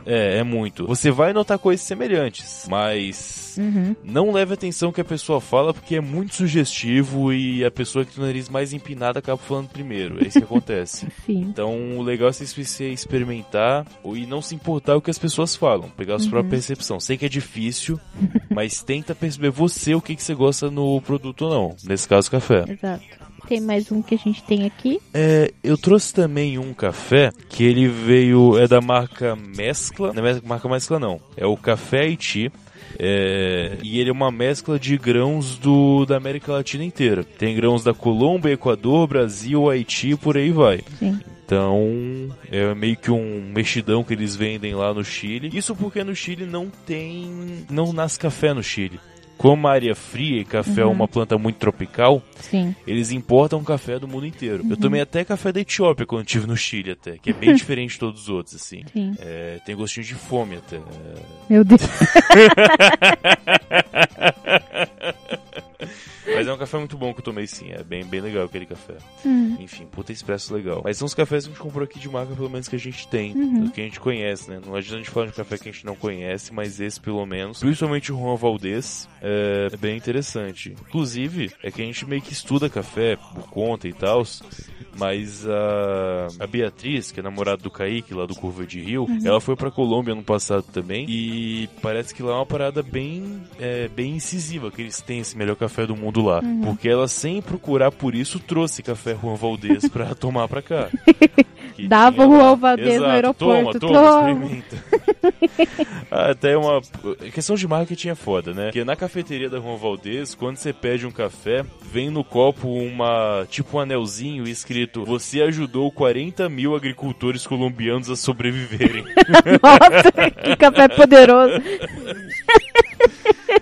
É, é muito. Você vai notar coisas semelhantes, mas
Uhum.
não leve atenção que a pessoa fala porque é muito sugestivo e a pessoa que tem o nariz mais empinado acaba falando primeiro. É isso que acontece. Então, o legal é você experimentar e não se importar o que as pessoas falam, pegar a sua própria percepção. Sei que é difícil, mas tenta perceber você o que, que você gosta no produto ou não. Nesse caso, café.
Exato. Tem mais um que a gente tem aqui.
É, eu trouxe também um café que ele veio é da marca Mescla, não é marca Mescla não, é o Café Haiti. É, e ele é uma mescla de grãos do, da América Latina inteira. Tem grãos da Colômbia, Equador, Brasil, Haiti, por aí vai.
Sim.
Então, é meio que um mexidão que eles vendem lá no Chile. Isso porque no Chile não tem. não nasce café no Chile. Como a área fria e café é uma planta muito tropical,
Sim.
eles importam café do mundo inteiro. Eu tomei até café da Etiópia quando estive no Chile até, que é bem diferente de todos os outros, assim.
Sim.
É, tem gostinho de fome até. É,
Meu Deus.
É um café muito bom que eu tomei sim, é bem, bem legal aquele café.
Hum.
Enfim, puta expresso legal. Mas são os cafés que a gente comprou aqui de marca, pelo menos que a gente tem,
Uhum.
do que a gente conhece, né? Não adianta a gente falar de café que a gente não conhece, mas esse pelo menos, principalmente o Juan Valdez, é, é bem interessante. Inclusive, é que a gente meio que estuda café por conta e tal, mas a, a Beatriz, que é namorada do Kaique, lá do Curva de Rio,
Uhum.
ela foi pra Colômbia ano passado também, e parece que lá é uma parada bem, é, bem incisiva, que eles têm esse melhor café do mundo lá.
Uhum.
Porque ela, sem procurar por isso, trouxe café Juan Valdez pra tomar pra cá. Que
Dava o. Juan Valdez no aeroporto,
Toma, toma,
toma.
experimenta. Ah, Até uma questão de marketing é foda, né? Porque na cafeteria da Juan Valdez, quando você pede um café, vem no copo uma tipo um anelzinho escrito: Você ajudou 40 mil agricultores colombianos a sobreviverem.
Nossa, que café poderoso.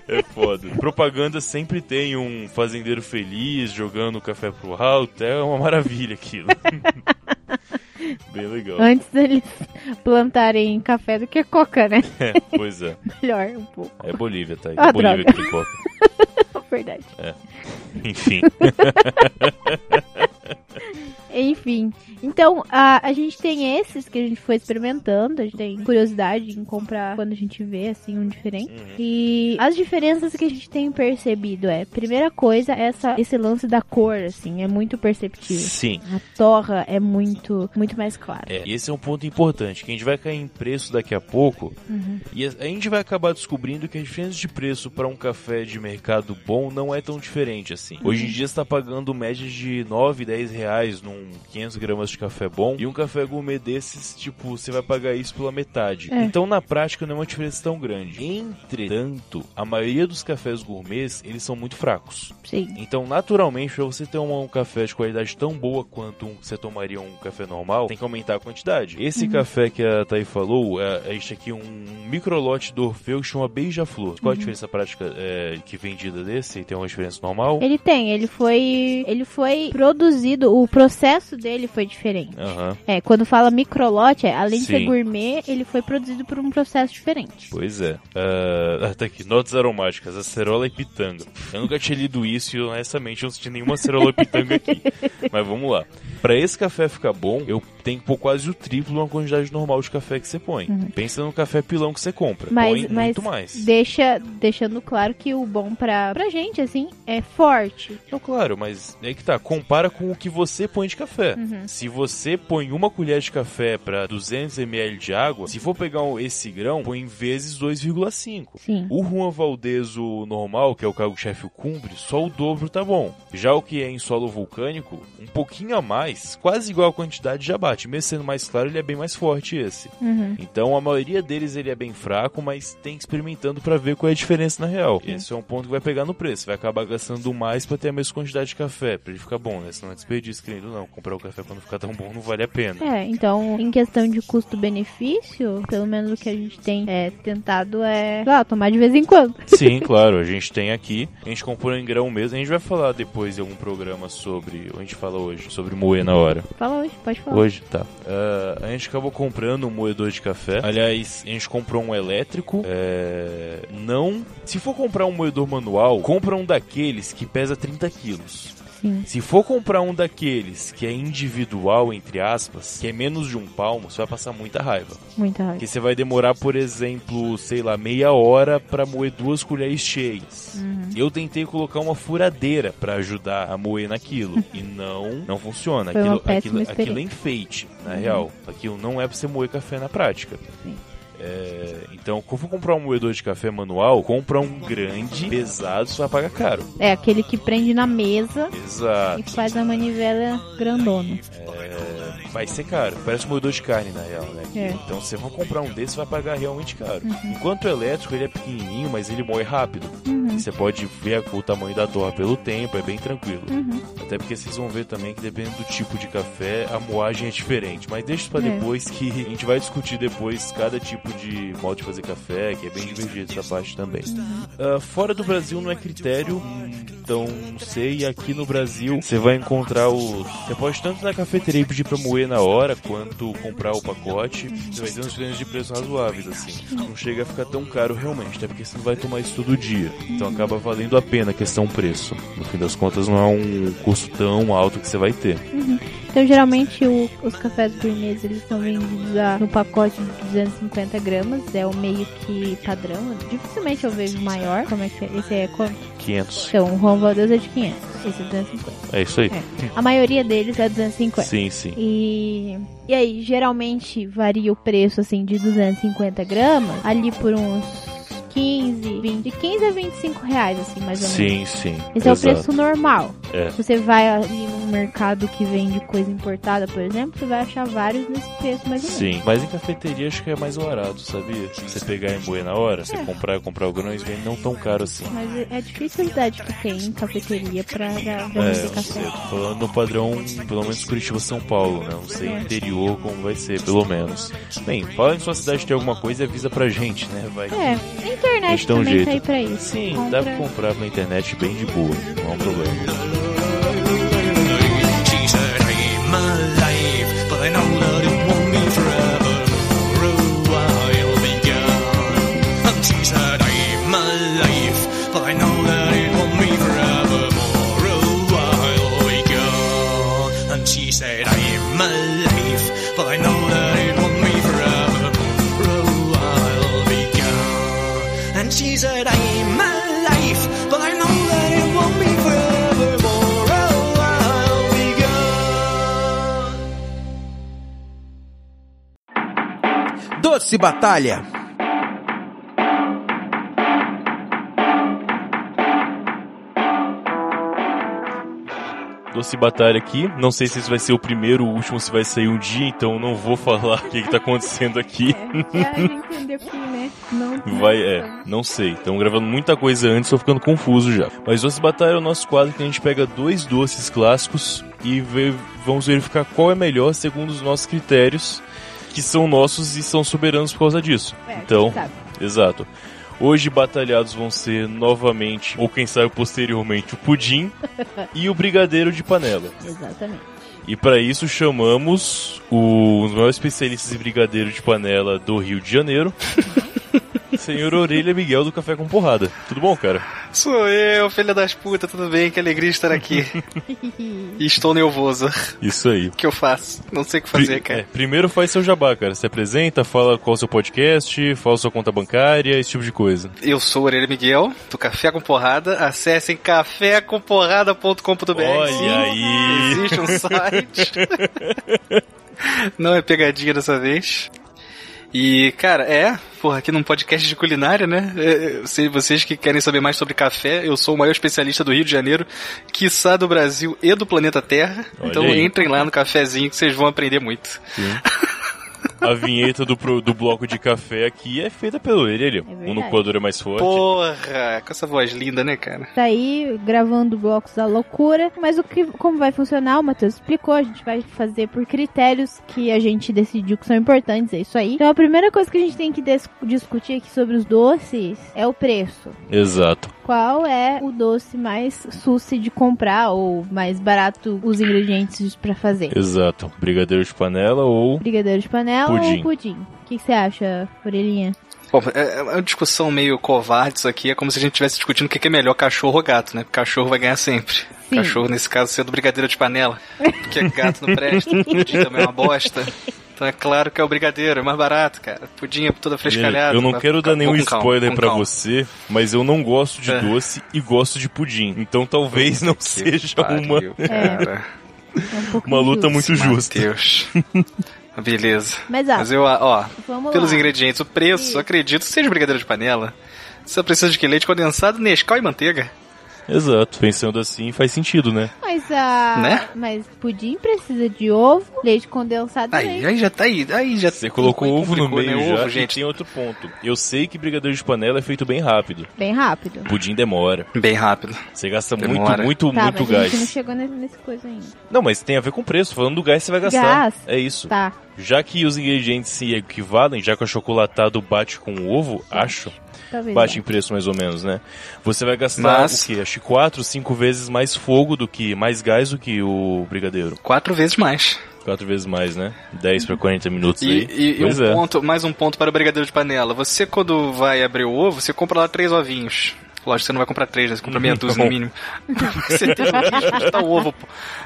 É foda. Propaganda sempre tem um fazendeiro feliz jogando café pro alto. É uma maravilha aquilo. Bem legal.
Antes deles plantarem café do que coca, né?
É, pois é.
Melhor um pouco.
É Bolívia, tá? É
Ah,
Bolívia
droga.
que coca.
Verdade.
Enfim.
Enfim. Então, a, a gente tem esses que a gente foi experimentando. A gente tem curiosidade em comprar quando a gente vê, assim, um diferente.
Uhum.
E as diferenças que a gente tem percebido é, primeira coisa, essa, esse lance da cor, assim, é muito perceptível.
Sim.
A torra é muito, muito mais clara.
É, e esse é um ponto importante, que a gente vai cair em preço daqui a pouco,
Uhum.
e a a gente vai acabar descobrindo que a diferença de preço para um café de mercado bom não é tão diferente assim. Hoje em dia você está pagando média de 9, 10 reais num 500 gramas de café bom, e um café gourmet desses, tipo, você vai pagar isso pela metade.
É.
Então na prática não é uma diferença tão grande. Entretanto, a maioria dos cafés gourmets, eles são muito fracos.
Sim.
Então, naturalmente, para você ter um, um café de qualidade tão boa quanto um você tomaria um café normal, tem que aumentar a quantidade. Esse café que a Thay falou, é, é este aqui, um microlote do Orfeu que chama Beija-Flor. Qual a diferença prática é, que vendida desse? Tem uma diferença normal?
Ele tem, ele foi. Ele foi produzido, o processo dele foi diferente.
Aham.
É, quando fala microlote, é, além de ser
Sim.
gourmet, ele foi produzido por um processo diferente.
Pois é. Ah, tá aqui, notas aromáticas, acerola e pitanga. Eu nunca tinha lido isso e honestamente não senti nenhuma acerola e pitanga aqui. Mas vamos lá. Pra esse café ficar bom, eu tenho que pôr quase o triplo uma quantidade normal de café que você põe. Pensa no café pilão que você compra.
Uhum. Mas,
põe
mas
muito mais.
deixa, deixando claro que o bom pra, pra gente, assim, é forte.
Não, claro, mas é que tá. Compara com o que você põe de café.
Uhum.
Se você põe uma colher de café pra 200 ml de água, se for pegar esse grão, põe vezes 2,5.
Sim.
O Juan Valdez, o normal, que é o cargo-chefe o cumbre, só o dobro tá bom. Já o que é em solo vulcânico, um pouquinho a mais, quase igual a quantidade já bate. Mesmo sendo mais claro, ele é bem mais forte esse.
Uhum.
Então a maioria deles ele é bem fraco, mas tem experimentando pra ver qual é a diferença na real. E esse é um ponto que vai pegar no preço. Vai acabar gastando mais pra ter a mesma quantidade de café, pra ele ficar bom, né? Senão é desperdício, querendo não. Comprar o café quando ficar tão bom não vale a pena.
É, então, em questão de custo-benefício, pelo menos o que a gente tem é, tentado é, lá, tomar de vez em quando.
Sim, claro, a gente tem aqui. A gente comprou em grão mesmo. A gente vai falar depois em algum programa sobre. A gente fala hoje, sobre moer na hora.
Fala hoje, pode falar.
Hoje, tá. Ah, a gente acabou comprando um moedor de café. Aliás, a gente comprou um elétrico. É, Não. Se for comprar um moedor manual, compra um daqueles que pesa 30 quilos.
Sim.
Se for comprar um daqueles que é individual, entre aspas, que é menos de um palmo, você vai passar muita raiva.
Muita raiva.
Porque você vai demorar, por exemplo, sei lá, meia hora pra moer duas colheres cheias.
Uhum.
Eu tentei colocar uma furadeira pra ajudar a moer naquilo e não não funciona. Aquilo, aquilo, aquilo é enfeite, na real. Aquilo não é pra você moer café na prática.
Sim.
É, então, quando for comprar um moedor de café manual, compra um grande, pesado, você vai pagar caro.
É aquele que prende na mesa
Exato.
e faz a manivela grandona.
É, vai ser caro. Parece um moedor de carne, na real, né?
É.
Então, se você for comprar um desses, vai pagar realmente caro. Enquanto o elétrico, ele é pequenininho, mas ele moe rápido.
Uhum.
você pode ver o tamanho da torra pelo tempo, é bem tranquilo.
Uhum.
Até porque vocês vão ver também que dependendo do tipo de café, a moagem é diferente. Mas deixa isso pra
É.
depois que a gente vai discutir depois cada tipo de modo de fazer café, que é bem divertido essa parte também. Ah, fora do Brasil não é critério, então não sei. Aqui no Brasil você vai encontrar os. Você pode tanto na cafeteria pedir pra moer na hora, quanto comprar o pacote. Você vai ter uns diferenças de preço razoáveis, assim. Não chega a ficar tão caro realmente, até porque você não vai tomar isso todo dia. Então acaba valendo a pena a questão preço. No fim das contas, não é um custo tão alto que você vai ter.
Então, geralmente, o- os cafés gourmets, eles estão vendidos a- no pacote de 250 gramas. É o meio que padrão. Dificilmente eu vejo maior. Como é que é? Esse é quanto?
500.
Então, o Ron Valdez é de 500. Esse é 250.
É isso aí.
É. A maioria deles é 250.
Sim, sim.
E, e aí, geralmente varia o preço assim de 250 gramas ali por uns 15, 20, de 15 a 25 reais, assim, mais ou menos.
Sim, sim.
Esse é o
Exato.
preço normal.
É.
Você vai ali num mercado que vende coisa importada, por exemplo, você vai achar vários nesse preço mais ou menos.
Sim, mas em cafeteria acho que é mais barato, sabia? Se você pegar em moer na hora, você
É.
comprar comprar o grão, eles vendem não tão caro assim.
Mas é a dificuldade que tem em cafeteria pra, pra
É,
vender café.
eu tô falando no padrão, pelo menos Curitiba São Paulo, né? Não sei
É.
interior como vai ser, pelo menos. Bem, fala em sua cidade tem alguma coisa e avisa pra gente, né? Vai.
É, a internet
um
também
jeito.
tá aí pra isso.
Sim,
Compra-
dá pra comprar pela internet bem de boa, não é um problema.
Doce Batalha.
Doce Batalha aqui. Não sei se esse vai ser o primeiro ou o último, se vai sair um dia, então não vou falar o que, que tá acontecendo aqui.
É, que, né? Não,
Vai, é, não sei. Estão gravando muita coisa antes, tô ficando confuso já. Mas Doce Batalha é o nosso quadro que a gente pega dois doces clássicos e vê- vamos verificar qual é melhor segundo os nossos critérios, que são nossos e são soberanos por causa disso.
É,
Então, exato. Hoje batalhados vão ser novamente, ou quem sabe posteriormente, o pudim e o brigadeiro de panela.
Exatamente.
E para isso chamamos o- os maiores especialistas em brigadeiro de panela do Rio de Janeiro, senhor Orelha Miguel do Café com Porrada. Tudo bom, cara?
Sou eu, filha das putas, tudo bem? Que alegria estar aqui. e estou nervoso.
Isso aí.
O que eu faço? Não sei o que fazer,
Pri-
cara.
é, primeiro faz seu jabá, cara. Se apresenta, fala qual é o seu podcast, fala sua conta bancária, esse tipo de coisa.
Eu sou o Orelha Miguel, do Café com Porrada. Acessem cafécomporrada.com.br.
Olha
Sim,
aí.
Existe um site. Não é pegadinha dessa vez. E, cara, é, porra, aqui num podcast de culinária, né? É, se vocês que querem saber mais sobre café, eu sou o maior especialista do Rio de Janeiro, quiçá do Brasil e do planeta Terra.
Olha
então
aí.
entrem lá no cafezinho que vocês vão aprender muito.
A vinheta do, pro- do bloco de café aqui é feita pelo Orelha.
verdade.
o no coador é mais forte.
Porra, com essa voz linda, né, cara?
Tá aí gravando blocos da loucura, mas o que, como vai funcionar, o Matheus explicou, a gente vai fazer por critérios que a gente decidiu que são importantes, é isso aí. Então a primeira coisa que a gente tem que discutir aqui sobre os doces é o preço.
Exato.
Qual é o doce mais suci de comprar ou mais barato os ingredientes pra fazer?
Exato. Brigadeiro de panela ou.
Brigadeiro de panela
Pudim.
ou pudim? O que você acha, orelhinha?
Bom, é é uma discussão meio covarde isso aqui. É como se a gente estivesse discutindo o que é melhor, cachorro ou gato, né? Porque cachorro vai ganhar sempre.
Sim.
Cachorro, nesse caso, sendo brigadeiro de panela. Porque gato não presta, pudim também é uma bosta. Então é claro que é o brigadeiro, é mais barato, cara. Pudim é toda frescalhada.
Eu não quero dar nenhum spoiler
calma.
você, mas eu não gosto de
É.
doce e gosto de pudim. Então talvez não
Que
seja
pariu,
uma,
cara.
É um pouco
uma luta muito justa.
Deus. Beleza.
Mas ó,
Mas eu, ó, pelos
lá.
ingredientes, o preço,
Isso.
acredito que seja brigadeiro de panela. Você precisa de que? Leite condensado, Nescau e manteiga.
Exato, pensando assim faz sentido, né?
Mas a.
Né?
Mas pudim precisa de ovo, leite condensado
Aí, aí já tá aí, aí já
Você colocou ovo no
complicou,
meio
né?
já
Ovo,
e
gente.
tem outro ponto. Eu sei que brigadeiro de panela é feito bem rápido.
Bem rápido.
Pudim demora.
Bem rápido.
Você gasta
Demora.
muito, muito,
Tá,
muito
mas a gente não
gás.
chegou nesse, nesse coisa ainda.
Não, mas tem a ver com o preço. Falando do gás, você vai gastar.
Gás.
É isso.
Tá.
Já que os ingredientes se equivalem, já que o achocolatado bate com o ovo, acho,
Talvez.
bate
não.
em preço mais ou menos, né? Você vai gastar
Mas-
o quê? Acho que 4, 5 vezes mais fogo do que, mais gás do que o brigadeiro.
Quatro vezes mais.
Quatro vezes mais, né? 10 para 40 minutos
E,
aí.
e- e
pois
um
é.
ponto, mais um ponto para o brigadeiro de panela. Você, quando vai abrir o ovo, você compra lá três ovinhos. Lógico, você não vai comprar três, né? Você compra meia dúzia no mínimo. você tem de tá o ovo,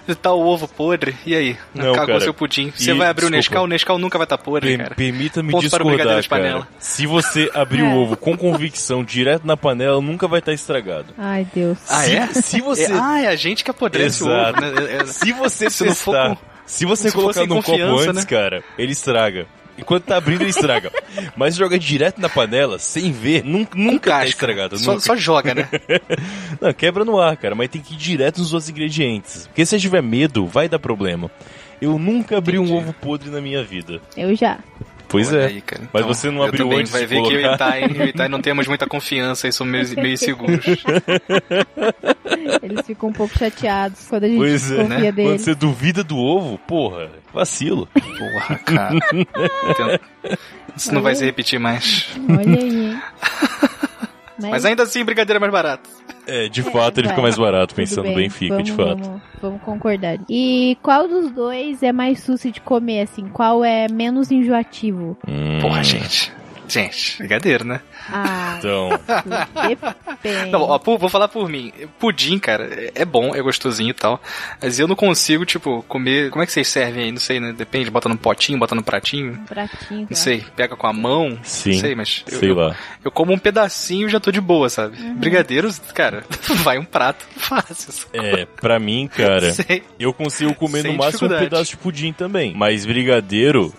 de tá o ovo podre. E aí?
Não,
Cagou
cara.
seu pudim. Você
E-
vai abrir
desculpa.
o Nescau, o Nescau nunca vai estar tá podre,
Per-
cara.
Permita-me discordar,
de
cara.
panela.
Se você abrir
É.
o ovo com convicção direto na panela, nunca vai estar estragado.
Ai, Deus.
Ah,
se,
é?
Se você,
É, ah, é a gente que apodrece
Exato.
o ovo, né? É- é-
se você
se não for
testar,
com-
se você
se
colocar num copo antes,
né?
cara, ele estraga. Enquanto tá abrindo, ele estraga. Mas joga direto na panela, sem ver, nun-
com
nunca tá estragado.
Só,
nunca.
só joga, né?
Não, quebra no ar, cara, mas tem que ir direto nos outros ingredientes. Porque se você tiver medo, vai dar problema. Eu nunca abri um
Entendi.
ovo podre na minha vida.
Eu já.
Pois
Olha
é.
aí, cara.
Mas
Então,
você não abriu
também.
antes
Vai ver que eu e o
colocar?
Itai, eu e o Itai não temos muita confiança e somos meio, meio seguros.
Eles ficam um pouco chateados quando a gente
Pois é,
confia
né?
Quando você duvida do ovo, porra, vacilo.
Porra, cara. Então, Isso não vai se repetir mais.
Olha aí, hein?
Mas ainda assim, brigadeiro é mais barato.
É, de fato ele
vai.
fica mais barato, pensando bem, fica,
vamos,
de fato.
Vamos, vamos concordar. E qual dos dois é mais sucio de comer, assim? Qual é menos enjoativo?
Hum,
Porra, gente. Gente, brigadeiro, né?
Ah,
Então,
depende.
Não, ó, vou falar por mim. Pudim, cara, é- é bom, é gostosinho e tal. Mas eu não consigo, tipo, comer. Como é que vocês servem aí? Não sei, né? Depende, bota no potinho, bota no pratinho.
Pratinho,
Não
tá?
sei, pega com a mão.
Sim,
Não sei, mas. eu-
sei
eu,
lá.
Eu como um pedacinho e já tô de boa, sabe?
Uhum.
Brigadeiros, cara, vai um prato fácil.
É, pra mim, cara,
Sei.
eu consigo comer
Sem
no máximo um pedaço de pudim também. Mas brigadeiro,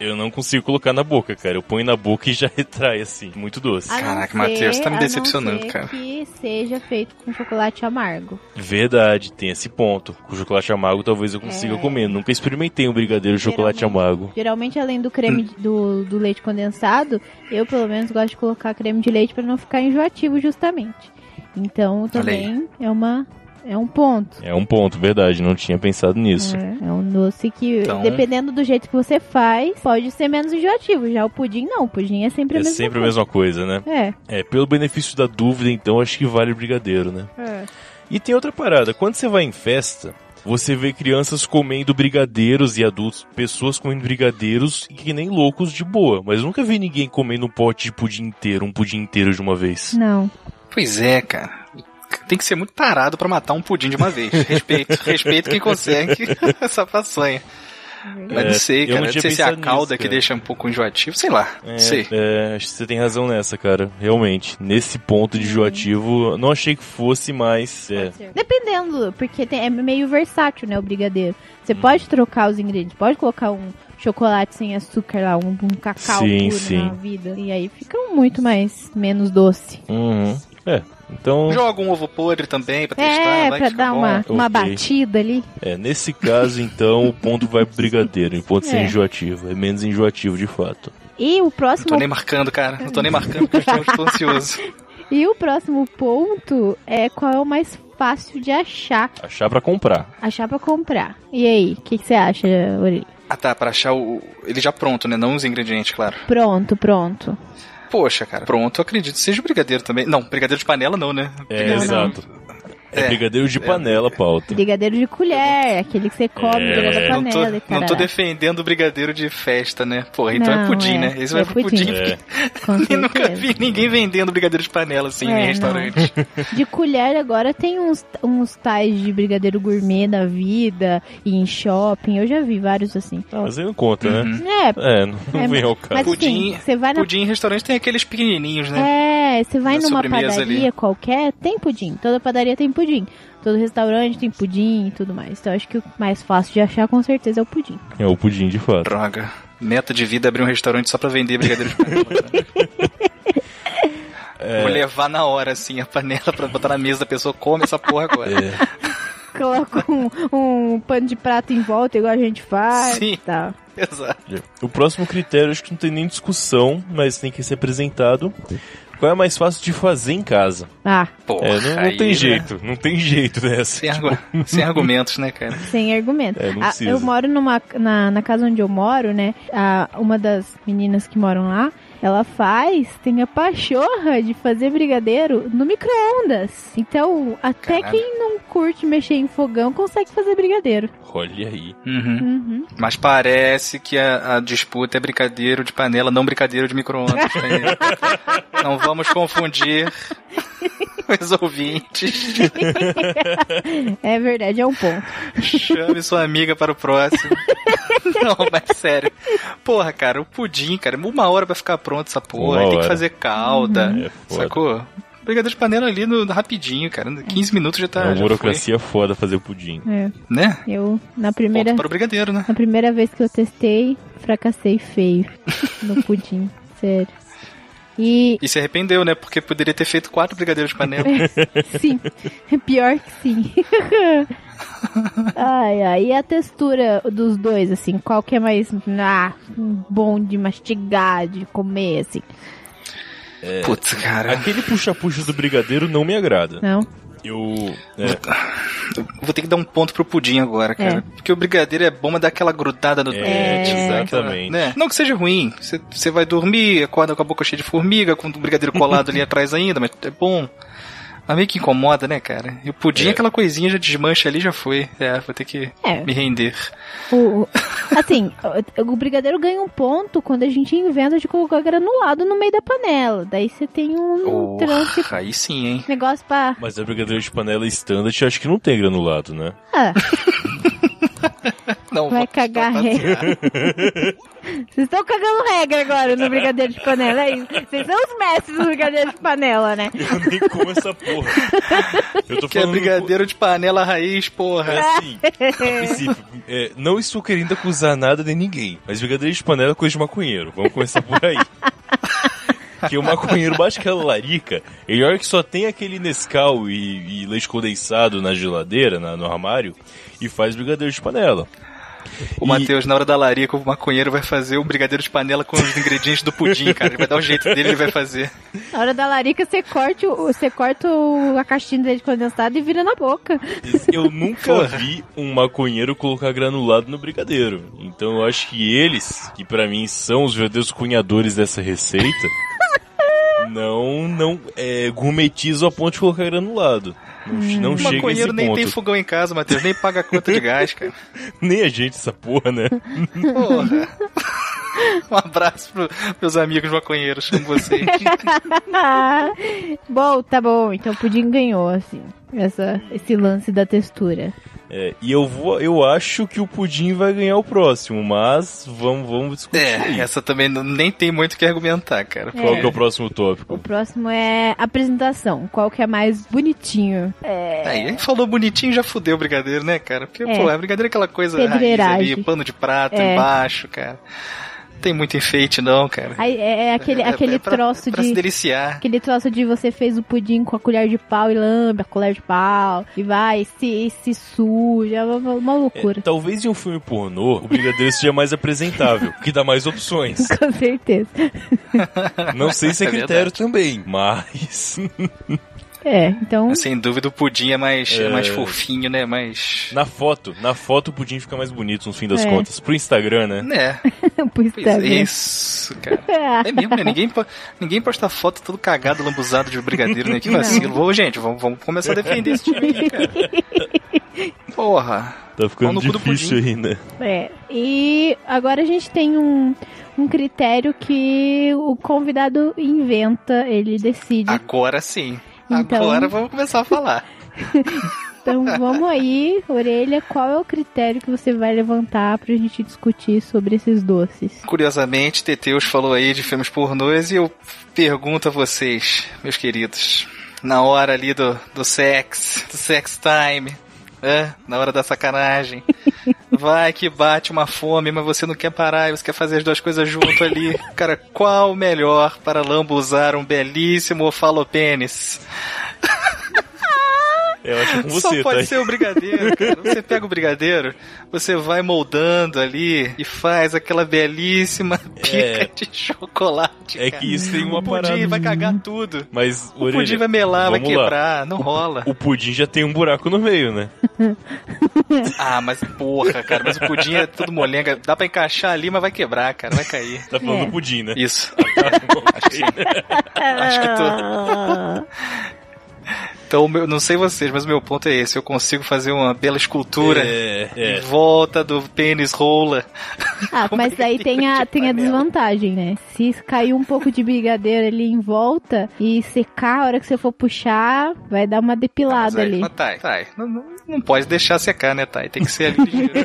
eu não consigo colocar na boca, cara. Eu ponho na boca e já retrai, assim. Muito doce.
A
Caraca, Matheus, tá me decepcionando,
ser
cara.
que seja feito com chocolate amargo.
Verdade, tem esse ponto. Com chocolate amargo talvez eu consiga
É.
comer. Nunca experimentei um brigadeiro de chocolate amargo.
Geralmente, além do creme de- do, do leite condensado, eu pelo menos gosto de colocar creme de leite pra não ficar enjoativo justamente. Então também é uma é um ponto.
É um ponto, verdade. Não tinha pensado nisso.
É, é um doce que,
Então-
dependendo do jeito que você faz, pode ser menos enjoativo. Já o pudim não, o pudim é sempre a
É
mesma
sempre a
coisa.
mesma coisa, né?
É.
É, pelo benefício da dúvida, então, acho que vale o brigadeiro, né?
é.
E tem outra parada, quando você vai em festa, você vê crianças comendo brigadeiros e adultos, pessoas comendo brigadeiros e que nem loucos de boa, mas nunca vi ninguém comendo um pote de pudim inteiro, um pudim inteiro de uma vez.
Não.
Pois é, cara. Tem que ser muito tarado pra matar um pudim de uma vez. Respeito, respeito quem consegue essa façanha. Mas
É,
não sei,
eu
cara.
não
Não sei se é a calda
nisso,
que deixa um pouco enjoativo. Sei lá.
É,
Não sei.
é, acho que você tem razão nessa, cara. Realmente. Nesse ponto de enjoativo, não achei que fosse mais. É,
Dependendo, porque tem- é meio versátil, né, o brigadeiro. Você
Uhum.
pode trocar os ingredientes, pode colocar um chocolate sem açúcar lá, um, um cacau
Sim,
puro
sim.
na vida. E aí fica muito mais, menos doce.
Uhum. É, então.
Joga um ovo podre também pra testar.
É,
vai
pra dar
bom.
uma, uma batida ali.
É, nesse caso, então, o ponto vai pro brigadeiro, em ponto de ser
É.
enjoativo. É menos enjoativo, de fato.
E o
Não
próximo
tô nem marcando, cara. Não tô nem marcando porque eu estou ansioso.
E o próximo ponto é qual é o mais fácil de achar,
Achar pra comprar.
achar pra comprar. E aí, o que, que você acha, Ori?
Ah tá, pra achar o. Ele já pronto, né? Não os ingredientes, claro.
Pronto, pronto.
Poxa, cara. Pronto, eu acredito. Seja o brigadeiro também. Não, brigadeiro de panela não, né?
É, exato. É,
É.
brigadeiro de panela, pauta.
Brigadeiro de colher, aquele que você come
É.
dentro da
Não tô,
panela e
não tô defendendo o brigadeiro de festa, né? Porra, então
Não,
é pudim,
é.
né? Esse
É
vai pro
pudim.
pudim.
É.
Nunca vi ninguém vendendo brigadeiro de panela assim
É,
em restaurante.
De colher agora tem uns, uns tais de brigadeiro gourmet da vida e em shopping. Eu já vi vários assim.
Mas aí não conta, né?
Uhum.
É,
É, não, não
É,
vem ao
mas
caso.
Pudim-
assim, você vai na
Pudim em restaurante tem aqueles pequenininhos, né?
É, você vai
Na
numa padaria
ali.
qualquer, tem pudim. Toda padaria tem pudim. Todo restaurante tem pudim e tudo mais. Então acho que o mais fácil de achar com certeza é o pudim.
É o pudim, de fato.
Droga. Meta de vida é abrir um restaurante só pra vender brigadeiro de panela.
É.
Vou levar na hora, assim, a panela pra botar na mesa da pessoa. Come essa porra agora.
É,
Coloca um, um pano de prato em volta, igual a gente faz.
Sim.
Tá.
Exato.
o próximo critério acho que não tem nem discussão, mas tem que ser apresentado. Qual é mais fácil de fazer em casa?
Ah,
Porra,
é, não, não
aí,
tem
né?
jeito, não tem jeito dessa.
Sem, argu- sem argumentos, né, cara?
sem argumento.
É,
Ah, eu moro numa. Na, na casa onde eu moro, né? A, uma das meninas que moram lá. Ela faz, tem a pachorra de fazer brigadeiro no micro-ondas. Então, até
Caralho.
quem não curte mexer em fogão consegue fazer brigadeiro.
Olha aí.
Uhum.
Uhum.
Mas parece que a, a disputa é brigadeiro de panela, não brigadeiro de micro-ondas. né? não vamos confundir os ouvintes.
É verdade, é um ponto.
Chame sua amiga para o próximo. Não, mas sério. Porra, cara, o pudim, cara, uma hora pra ficar pronto essa porra.
Uma
Tem que fazer calda.
É foda.
sacou? Brigadeiro de panela ali no, no rapidinho, cara. 15 minutos já tá.
é uma
já
burocracia foda fazer pudim.
É,
né?
eu, na primeira,
Ponto para o brigadeiro, né?
na primeira vez que eu testei, fracassei feio no pudim. Sério. E
E se arrependeu, né? Porque poderia ter feito quatro brigadeiros de panela.
sim, pior que sim. ai, ai, e a textura dos dois, assim, qual que é mais ah, bom de mastigar, de comer, assim?
Putz, cara.
Aquele puxa-puxa do brigadeiro não me agrada.
Não?
Eu. é,
Eu Vou ter que dar um ponto pro pudim agora, cara.
É.
Porque o brigadeiro é bom, mas dá aquela grudada no
É,
dente. sabe?
exatamente.
Né? Não que seja ruim. Você vai dormir, acorda com a boca cheia de formiga, com o brigadeiro colado ali atrás ainda, mas é bom. Mas meio que incomoda, né, cara? E o pudim,
É.
aquela coisinha já desmancha ali, já foi. É, vou ter que
É.
me render.
O, o- assim, o, o brigadeiro ganha um ponto quando a gente inventa de colocar granulado no meio da panela. Daí você tem um trance
Porra, aí sim, hein?
negócio pra.
mas a brigadeiro de panela standard eu acho que não tem granulado, né?
Ah,
Não,
vai cagar regra. Vocês estão cagando regra agora no brigadeiro de panela, é isso? Vocês são os mestres do brigadeiro de panela, né?
Eu nem como essa porra. Eu tô
Que é
falando.
brigadeiro de panela raiz, porra.
É assim, a princípio, é, não estou querendo acusar nada de ninguém, mas brigadeiro de panela é coisa de maconheiro. Vamos começar por aí. Que o maconheiro bate aquela larica, ele olha que só tem aquele Nescau e, e leite condensado na geladeira, na- no armário, e faz brigadeiro de panela.
O
E-
Matheus, na hora da larica, o maconheiro vai fazer o brigadeiro de panela com os ingredientes do pudim, cara. Ele vai dar o jeito dele, ele vai fazer.
Na hora da larica, você corta, o- você corta o- a caixinha de leite condensado e vira na boca.
Eu nunca vi um maconheiro colocar granulado no brigadeiro. Então eu acho que eles, que pra mim são os verdadeiros cunhadores dessa receita, não não é, gourmetizam a ponto de colocar granulado. Não, não
O
chega a esse
maconheiro nem
ponto.
tem fogão em casa, Matheus, nem paga a conta de gás, cara.
Nem a gente essa porra, né?
Porra. Um abraço pros meus amigos maconheiros como vocês.
bom, tá bom. Então o pudim ganhou, assim. Essa, esse lance da textura.
É, e eu vou, eu acho que o pudim vai ganhar o próximo, mas vamos, vamos discutir.
É,
aí.
essa também não- nem tem muito o que argumentar, cara.
Qual que é o próximo tópico?
O próximo é apresentação. Qual que é mais bonitinho? É.
Aí, aí falou bonitinho, já fudeu o brigadeiro, né, cara? Porque,
É.
pô, a brigadeiro é aquela coisa raiz ali, pano de prato
É.
embaixo, cara. Não tem muito enfeite, não, cara.
Aí é, é aquele,
É-
aquele
é pra-
troço
pra se
de.
deliciar.
Aquele troço de você fez o pudim com a colher de pau e lambe a colher de pau. E vai, se, se suja. é Uma, uma
É,
loucura.
talvez em um filme pornô, o brigadeiro seja mais apresentável, que dá mais opções.
Com certeza.
Não sei se é
É
critério também, mas.
É, então.
Sem dúvida o pudim é mais, é...
É.
mais fofinho, né? Mais.
Na foto, na foto o pudim fica mais bonito no fim das
É.
contas. Pro Instagram, né?
Né?
pro
Pois é,
Instagram.
isso, cara. É mesmo, né? Ninguém, ninguém posta foto todo cagado, lambuzado de brigadeiro, né? Que vacilo. Ô, gente, vamos, vamos começar a defender esse time aí, cara. Porra.
Tá ficando difícil aí, né?
É. E agora a gente tem um, um critério que o convidado inventa, ele decide.
Agora sim.
Então-
Agora vamos começar a falar.
Então vamos aí, orelha, qual é o critério que você vai levantar pra gente discutir sobre esses doces?
Curiosamente, Teteus falou aí de filmes pornôs e eu pergunto a vocês, meus queridos, na hora ali do, do sex, do sex time, É, na hora da sacanagem. Vai que bate uma fome, mas você não quer parar e você quer fazer as duas coisas junto ali. Cara, qual melhor para lambuzar um belíssimo falopênis?
Eu acho que é com
Só
você,
pode
tá?
ser o brigadeiro, cara. Você pega o brigadeiro, você vai moldando ali e faz aquela belíssima pica
É.
de chocolate.
É
cara.
que isso tem uma
o pudim
parada.
vai cagar tudo.
Mas,
O
orelha,
pudim vai melar, vai
vamos lá.
quebrar, não rola.
O pudim já tem um buraco no meio, né?
Ah, mas porra, cara, mas o pudim é tudo molenga. Dá pra encaixar ali, mas vai quebrar, cara, vai cair.
Tá falando
É.
do pudim, né?
Isso. Acho que sim. Acho que tô. Então, meu- não sei vocês, mas o meu ponto é esse. Eu consigo fazer uma bela escultura
É,
em
é.
volta do pênis rola.
Ah, mas aí tem a, tem a desvantagem, né? Se cair um pouco de brigadeiro ali em volta e secar, a hora que você for puxar, vai dar uma depilada
aí,
ali.
mas Thay, Thay, não, não, não pode deixar secar, né, Thay? Tem que ser ali ligeiro.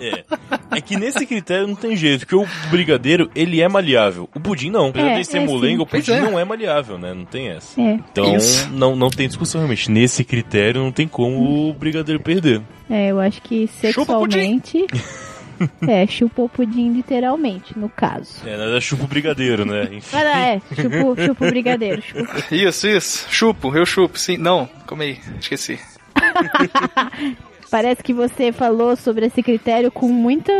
É. É que nesse critério não tem jeito, porque o brigadeiro, ele é maleável. O pudim não. Apesar
É,
de ser
é,
molenga,
sim.
o pudim
é.
não é maleável, né? Não tem essa.
É,
Então,
Isso.
não, não tem discussão realmente. Nesse critério, não tem como o brigadeiro perder.
É, eu acho que sexualmente. é, chupa o pudim literalmente, no caso.
É, nada chupa o brigadeiro, né? Enfim.
Mas é, chupa, chupa o brigadeiro. Chupa.
isso, isso. Chupo, eu chupo. Sim, não, calma aí, esqueci.
Parece que você falou sobre esse critério com muita,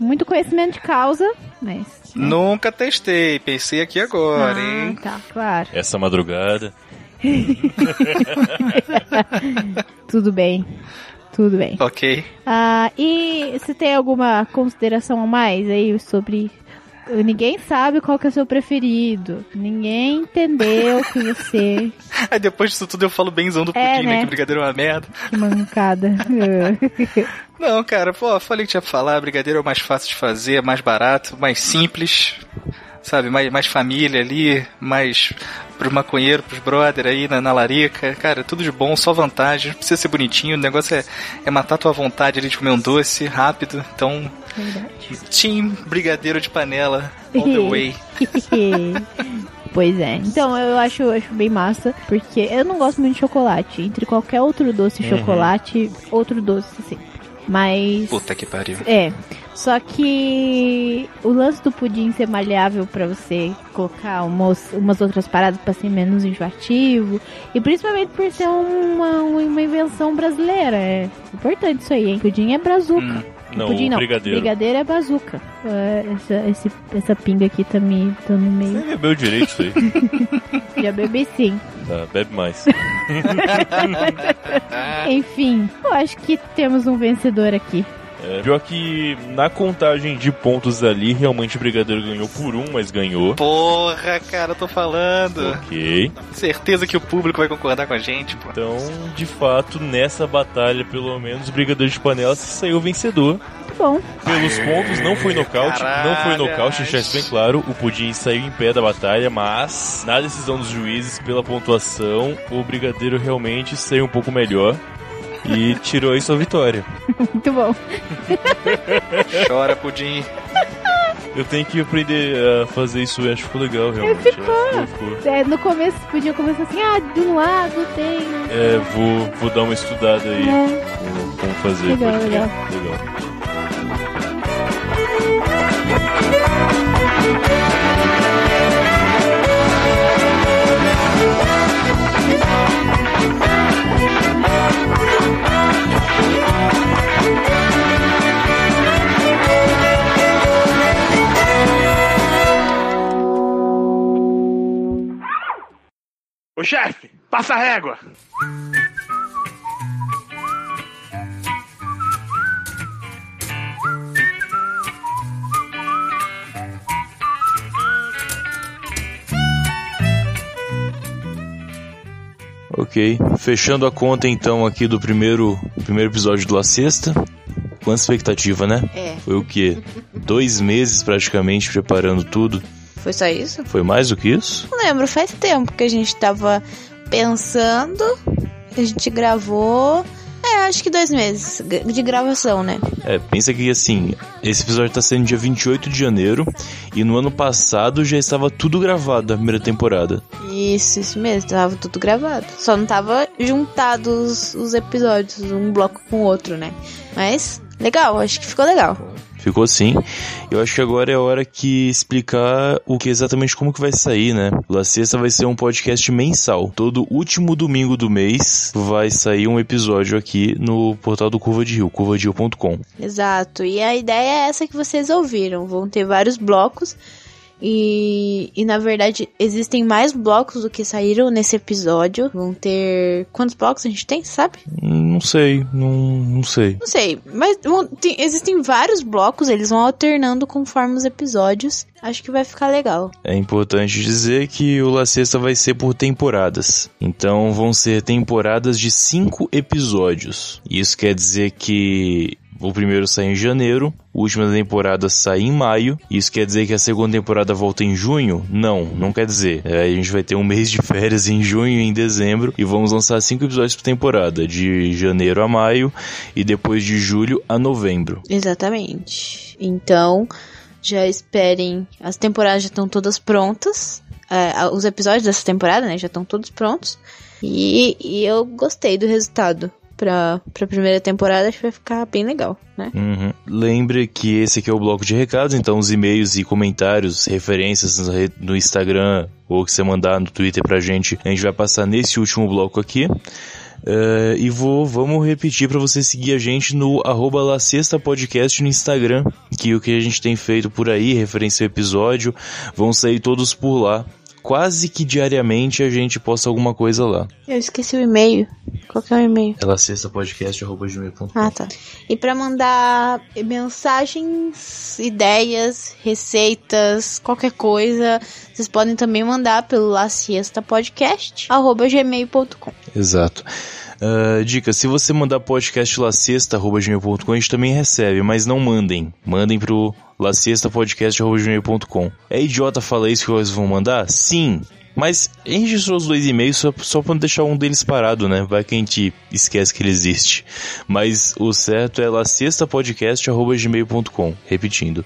muito conhecimento de causa, mas.
Nunca testei, pensei aqui agora,
ah,
hein?
tá, claro.
Essa madrugada.
Tudo bem. Tudo bem.
Ok.
Ah, e você tem alguma consideração a mais aí sobre. Ninguém sabe qual que é o seu preferido. Ninguém entendeu que você.
Aí depois disso tudo eu falo benzão do
É,
pudim, né?
né?
Que brigadeiro é uma merda.
Que mancada.
Não, cara, pô, falei que tinha pra falar, brigadeiro é o mais fácil de fazer, é mais barato, mais simples, sabe? Mais, mais família ali, mais pros maconheiros, pros brother aí na, na larica. Cara, tudo de bom, só vantagem. Não precisa ser bonitinho, o negócio é, é matar tua vontade ali de comer um doce rápido. Então,
Verdade.
team brigadeiro de panela, all the way.
pois é. Então eu acho, eu acho bem massa, porque eu não gosto muito de chocolate. Entre qualquer outro doce e chocolate, outro doce, assim. Mas.
Puta que pariu.
É. Só que o lance do pudim ser maleável pra você colocar umas, umas outras paradas pra ser menos enjoativo. E principalmente por ser uma, uma invenção brasileira. É importante isso aí, hein? Pudim é brazuca.
Hum.
Não,
pudim não.
brigadeiro.
Brigadeiro é bazuca. É, Essa, esse- essa pinga aqui tá me dando
Você
meio.
bebeu direito isso aí.
Já bebi sim.
Tá, bebe mais.
Enfim, eu acho que temos um vencedor aqui.
É, pior que na contagem de pontos ali, realmente o brigadeiro ganhou por um, mas ganhou.
Porra, cara, eu tô falando.
Ok.
Certeza que o público vai concordar com a gente, pô.
Então, de fato, nessa batalha, pelo menos, o Brigadeiro de Panela saiu vencedor.
Muito bom.
Pelos pontos, não foi nocaute. Não foi
Caralho.
nocaute, deixar isso bem claro. O Pudim saiu em pé da batalha, mas na decisão dos juízes, pela pontuação, o Brigadeiro realmente saiu um pouco melhor. E tirou aí sua vitória.
Muito bom.
Chora, pudim.
Eu tenho que aprender a fazer isso, eu acho que ficou legal, realmente.
Ficou.
Ficou, ficou.
É, no começo podia começar assim, ah, de um lado tem.
É, vou, vou dar uma estudada aí.
É,
Como, como fazer.
Legal, legal.
legal.
Ô chefe, passa a régua.
Ok, fechando a conta então aqui do primeiro, primeiro episódio do La Sexta. Quanta expectativa, né?
É.
Foi o quê? Dois meses praticamente preparando tudo.
Foi só isso?
Foi mais do que isso?
Não lembro, faz tempo que a gente tava pensando, a gente gravou. É, acho que dois meses de gravação, né?
É, pensa que assim, esse episódio tá sendo dia 28 de janeiro e no ano passado já estava tudo gravado a primeira temporada.
Isso, isso mesmo, tava tudo gravado. Só não tava juntados os episódios, um bloco com o outro, né? Mas, legal, acho que ficou legal.
Ficou sim. Eu acho que agora é a hora que explicar o que exatamente como que vai sair, né? La Sexta vai ser um podcast mensal. Todo último domingo do mês vai sair um episódio aqui no portal do Curva de Rio, curvaderio.com.
Exato. E a ideia é essa que vocês ouviram. Vão ter vários blocos. E, e na verdade existem mais blocos do que saíram nesse episódio. Vão ter. Quantos blocos a gente tem, sabe?
Não sei, não, não sei.
Não sei, mas tem- existem vários blocos, eles vão alternando conforme os episódios. Acho que vai ficar legal.
É importante dizer que o La Sexta vai ser por temporadas. Então vão ser temporadas de cinco episódios. Isso quer dizer que o primeiro sai em janeiro, a última temporada sai em maio. Isso quer dizer que a segunda temporada volta em junho? Não, não quer dizer. É, a gente vai ter um mês de férias em junho e em dezembro e vamos lançar cinco episódios por temporada, de janeiro a maio e depois de julho a novembro.
Exatamente. Então, já esperem. As temporadas já estão todas prontas. É, os episódios dessa temporada, né, já estão todos prontos. E, e eu gostei do resultado. Pra, pra primeira temporada, acho que vai ficar bem legal, né?
Uhum. Lembre que esse aqui é o bloco de recados, então os e-mails e comentários, referências no Instagram ou que você mandar no Twitter pra gente, a gente vai passar nesse último bloco aqui. Eh, e vou, vamos repetir pra você seguir a gente no arroba La Sexta Podcast no Instagram, que o que a gente tem feito por aí, referência ao episódio, vão sair todos por lá. Quase que diariamente a gente posta alguma coisa lá.
Eu esqueci o e-mail. Qual que é o e-mail?
É lacestapodcast.gmail.com
Ah, tá. E pra mandar mensagens, ideias, receitas, qualquer coisa, vocês podem também mandar pelo laciestapodcast@gmail.com.
Exato. Ah, dica, se você mandar podcast lacesta.gmail.com, a gente também recebe, mas não mandem. Mandem pro lacestapodcast.gmail.com. É idiota falar isso que vocês vão mandar? Sim. Mas registrou os dois e-mails só, só pra não deixar um deles parado, né? Vai que a gente esquece que ele existe. Mas o certo é lacestapodcast.gmail.com. Repetindo.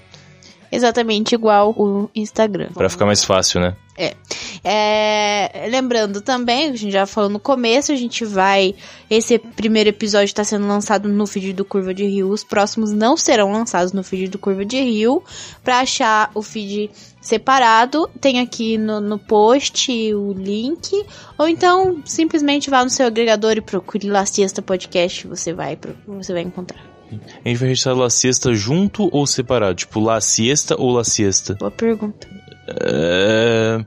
Exatamente igual o Instagram.
Pra ficar mais fácil, né?
É. É, lembrando também, a gente já falou no começo, a gente vai. Esse primeiro episódio está sendo lançado no feed do Curva de Rio. Os próximos não serão lançados no feed do Curva de Rio. Pra achar o feed separado, tem aqui no, no post o link. Ou então simplesmente vá no seu agregador e procure lá Siesta Podcast. Você vai, você vai encontrar.
A gente vai registrar La Siesta junto ou separado? Tipo, La Siesta ou La Siesta?
Boa pergunta.
É...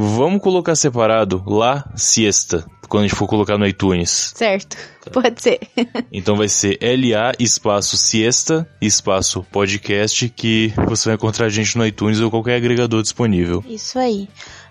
Vamos colocar separado lá siesta quando a gente for colocar no iTunes.
Certo. Pode ser.
Então vai ser LA espaço siesta espaço podcast que você vai encontrar a gente no iTunes ou qualquer agregador disponível.
Isso aí.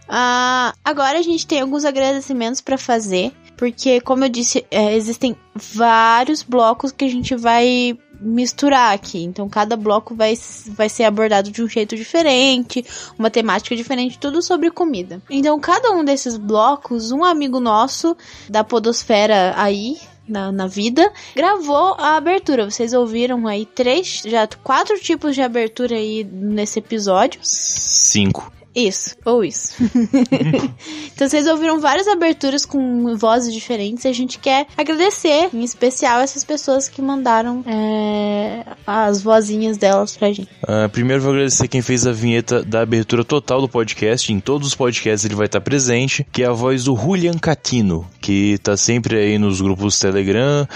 Ah, agora a gente tem alguns agradecimentos pra fazer, porque, como eu disse, é, existem vários blocos que a gente vai misturar aqui. Então, cada bloco vai, vai ser abordado de um jeito diferente, uma temática diferente, tudo sobre comida. Então, cada um desses blocos, um amigo nosso da Podosfera aí, na, na vida, gravou a abertura. Vocês ouviram aí três, já quatro tipos de abertura aí nesse episódio.
Cinco.
Isso, ou isso. então vocês ouviram várias aberturas com vozes diferentes e a gente quer agradecer, em especial, essas pessoas que mandaram é, as vozinhas delas pra gente.
Ah, primeiro vou agradecer quem fez a vinheta da abertura total do podcast. Em todos os podcasts ele vai estar presente, que é a voz do Julian Catino, que tá sempre aí nos grupos Telegram,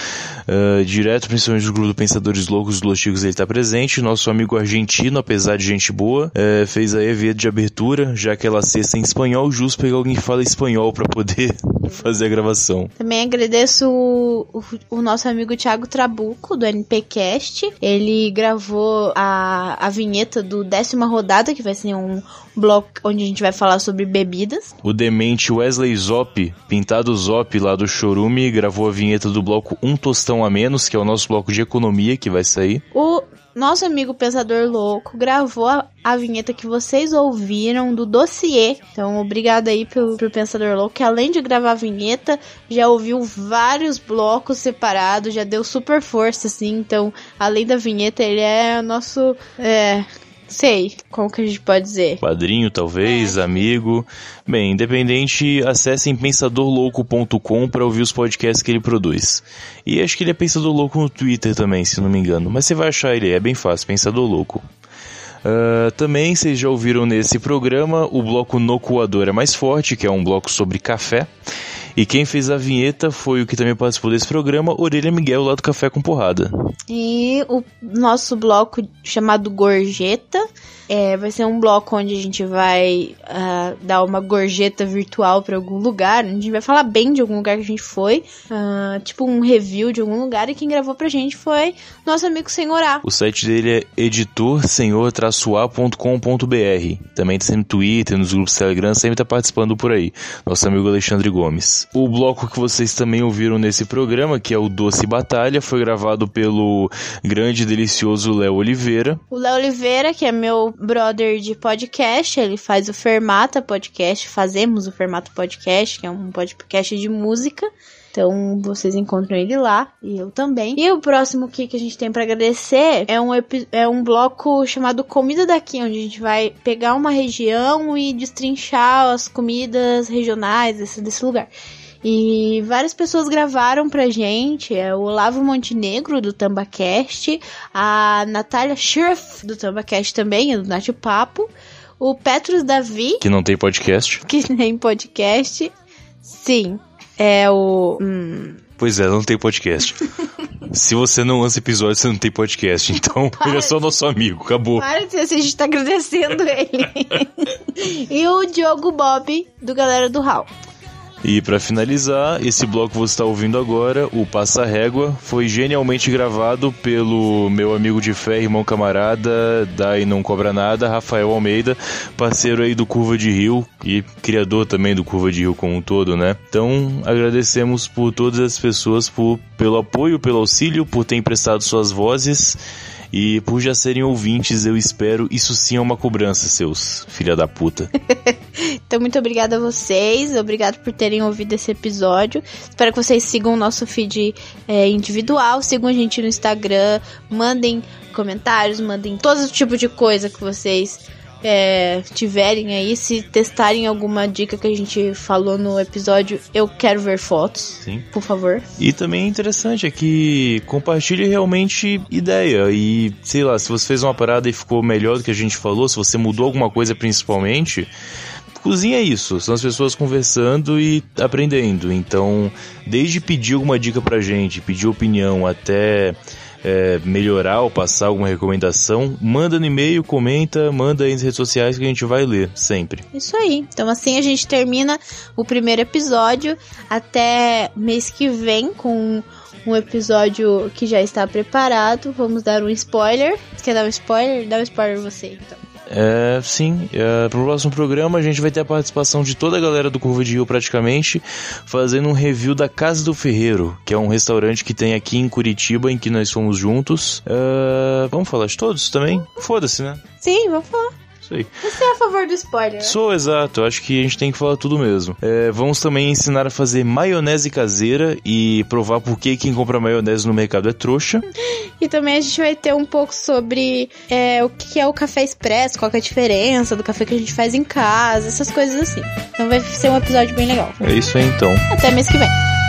ah, direto principalmente no grupo do Pensadores Loucos dos Los Chicos ele tá presente. Nosso amigo argentino, apesar de gente boa, eh, fez aí a vinheta de abertura, já que ela sexta em espanhol, justo pegar alguém que fala espanhol para poder fazer a gravação.
Também agradeço o, o, o nosso amigo Thiago Trabuco, do NPcast. Ele gravou a, a vinheta do décima rodada, que vai ser um bloco onde a gente vai falar sobre bebidas.
O demente Wesley Zop, pintado Zop lá do Chorume, gravou a vinheta do bloco Um Tostão a Menos, que é o nosso bloco de economia que vai sair.
O nosso amigo Pensador Louco gravou a, a vinheta que vocês ouviram do dossiê. Então, obrigado aí pro, pro Pensador Louco, que além de gravar a vinheta, já ouviu vários blocos separados, já deu super força, assim. Então, além da vinheta, ele é nosso. É, Sei, como que a gente pode dizer?
Padrinho, talvez, amigo. Bem, independente, acessem pensadorlouco.com para ouvir os podcasts que ele produz. E acho que ele é Pensador Louco no Twitter também, se não me engano. Mas você vai achar ele, é bem fácil, Pensador Louco. Ah, também vocês já ouviram nesse programa o bloco No Coador é Mais Forte, que é um bloco sobre café. E quem fez a vinheta foi o que também participou desse programa, Orelha Miguel, lá do Café com Porrada.
E o nosso bloco chamado Gorjeta é, vai ser um bloco onde a gente vai ah, dar uma gorjeta virtual pra algum lugar. A gente vai falar bem de algum lugar que a gente foi, ah, tipo um review de algum lugar. E quem gravou pra gente foi nosso amigo Senhorá.
O site dele é editorsenhor-a.com.br. Também tá no Twitter, nos grupos Telegram, sempre tá participando por aí. Nosso amigo Alexandre Gomes. O bloco que vocês também ouviram nesse programa, que é o Doce Batalha, foi gravado pelo grande e delicioso Léo Oliveira.
O Léo Oliveira, que é meu brother de podcast, ele faz o Fermata Podcast, fazemos o Fermata Podcast, que é um podcast de música. Então vocês encontram ele lá e eu também. E o próximo que, que a gente tem pra agradecer é um, é um bloco chamado Comida Daqui, onde a gente vai pegar uma região e destrinchar as comidas regionais desse, desse lugar. E várias pessoas gravaram pra gente. É o Olavo Montenegro, do Tambacast. A Natália Schirf, do Tambacast também, é do Nath Papo. O Petrus Davi,
Que não tem podcast.
que tem podcast. Sim, é o... Hum,
Pois é, não tem podcast. Se você não lança episódio, você não tem podcast. Então, ele é só nosso amigo. Acabou.
para de ser assim, a gente tá agradecendo ele. e o Diogo Bob, do Galera do Hall.
E pra finalizar, esse bloco você está ouvindo agora, o Passa Régua, foi genialmente gravado pelo meu amigo de fé, irmão camarada, da e não cobra nada, Rafael Almeida, parceiro aí do Curva de Rio e criador também do Curva de Rio como um todo, né? Então, agradecemos por todas as pessoas por, pelo apoio, pelo auxílio, por ter emprestado suas vozes e por já serem ouvintes, eu espero. Isso sim é uma cobrança, seus filha da puta.
Então, muito obrigada a vocês. Obrigado por terem ouvido esse episódio. Espero que vocês sigam o nosso feed é, individual. Sigam a gente no Instagram. Mandem comentários, mandem todo tipo de coisa que vocês é, tiverem aí. Se testarem alguma dica que a gente falou no episódio, eu quero ver fotos.
Sim.
Por favor.
E também é interessante é que compartilhe realmente ideia. E, sei lá, se você fez uma parada e ficou melhor do que a gente falou, se você mudou alguma coisa principalmente, cozinha é isso. São as pessoas conversando e aprendendo. Então, desde pedir alguma dica pra gente, pedir opinião, até é, melhorar ou passar alguma recomendação, manda no e-mail, comenta, manda aí nas redes sociais que a gente vai ler, sempre.
Isso aí. Então assim a gente termina o primeiro episódio. Até mês que vem com um episódio que já está preparado. Vamos dar um spoiler. Quer dar um spoiler? Dá um spoiler você, então.
É, sim. É, pro próximo programa a gente vai ter a participação de toda a galera do Curva de Rio praticamente, fazendo um review da Casa do Ferreiro, que é um restaurante que tem aqui em Curitiba, em que nós fomos juntos. É, vamos falar de todos também? Foda-se, né?
Sim, vamos falar.
Isso aí.
Você é a favor do spoiler? né?
Sou exato, acho que a gente tem que falar tudo mesmo. É, vamos também ensinar a fazer maionese caseira e provar por que quem compra maionese no mercado é trouxa.
E também a gente vai ter um pouco sobre é, o que é o café expresso, qual é a diferença do café que a gente faz em casa, essas coisas assim. Então vai ser um episódio bem legal.
É isso aí então.
Até mês que vem.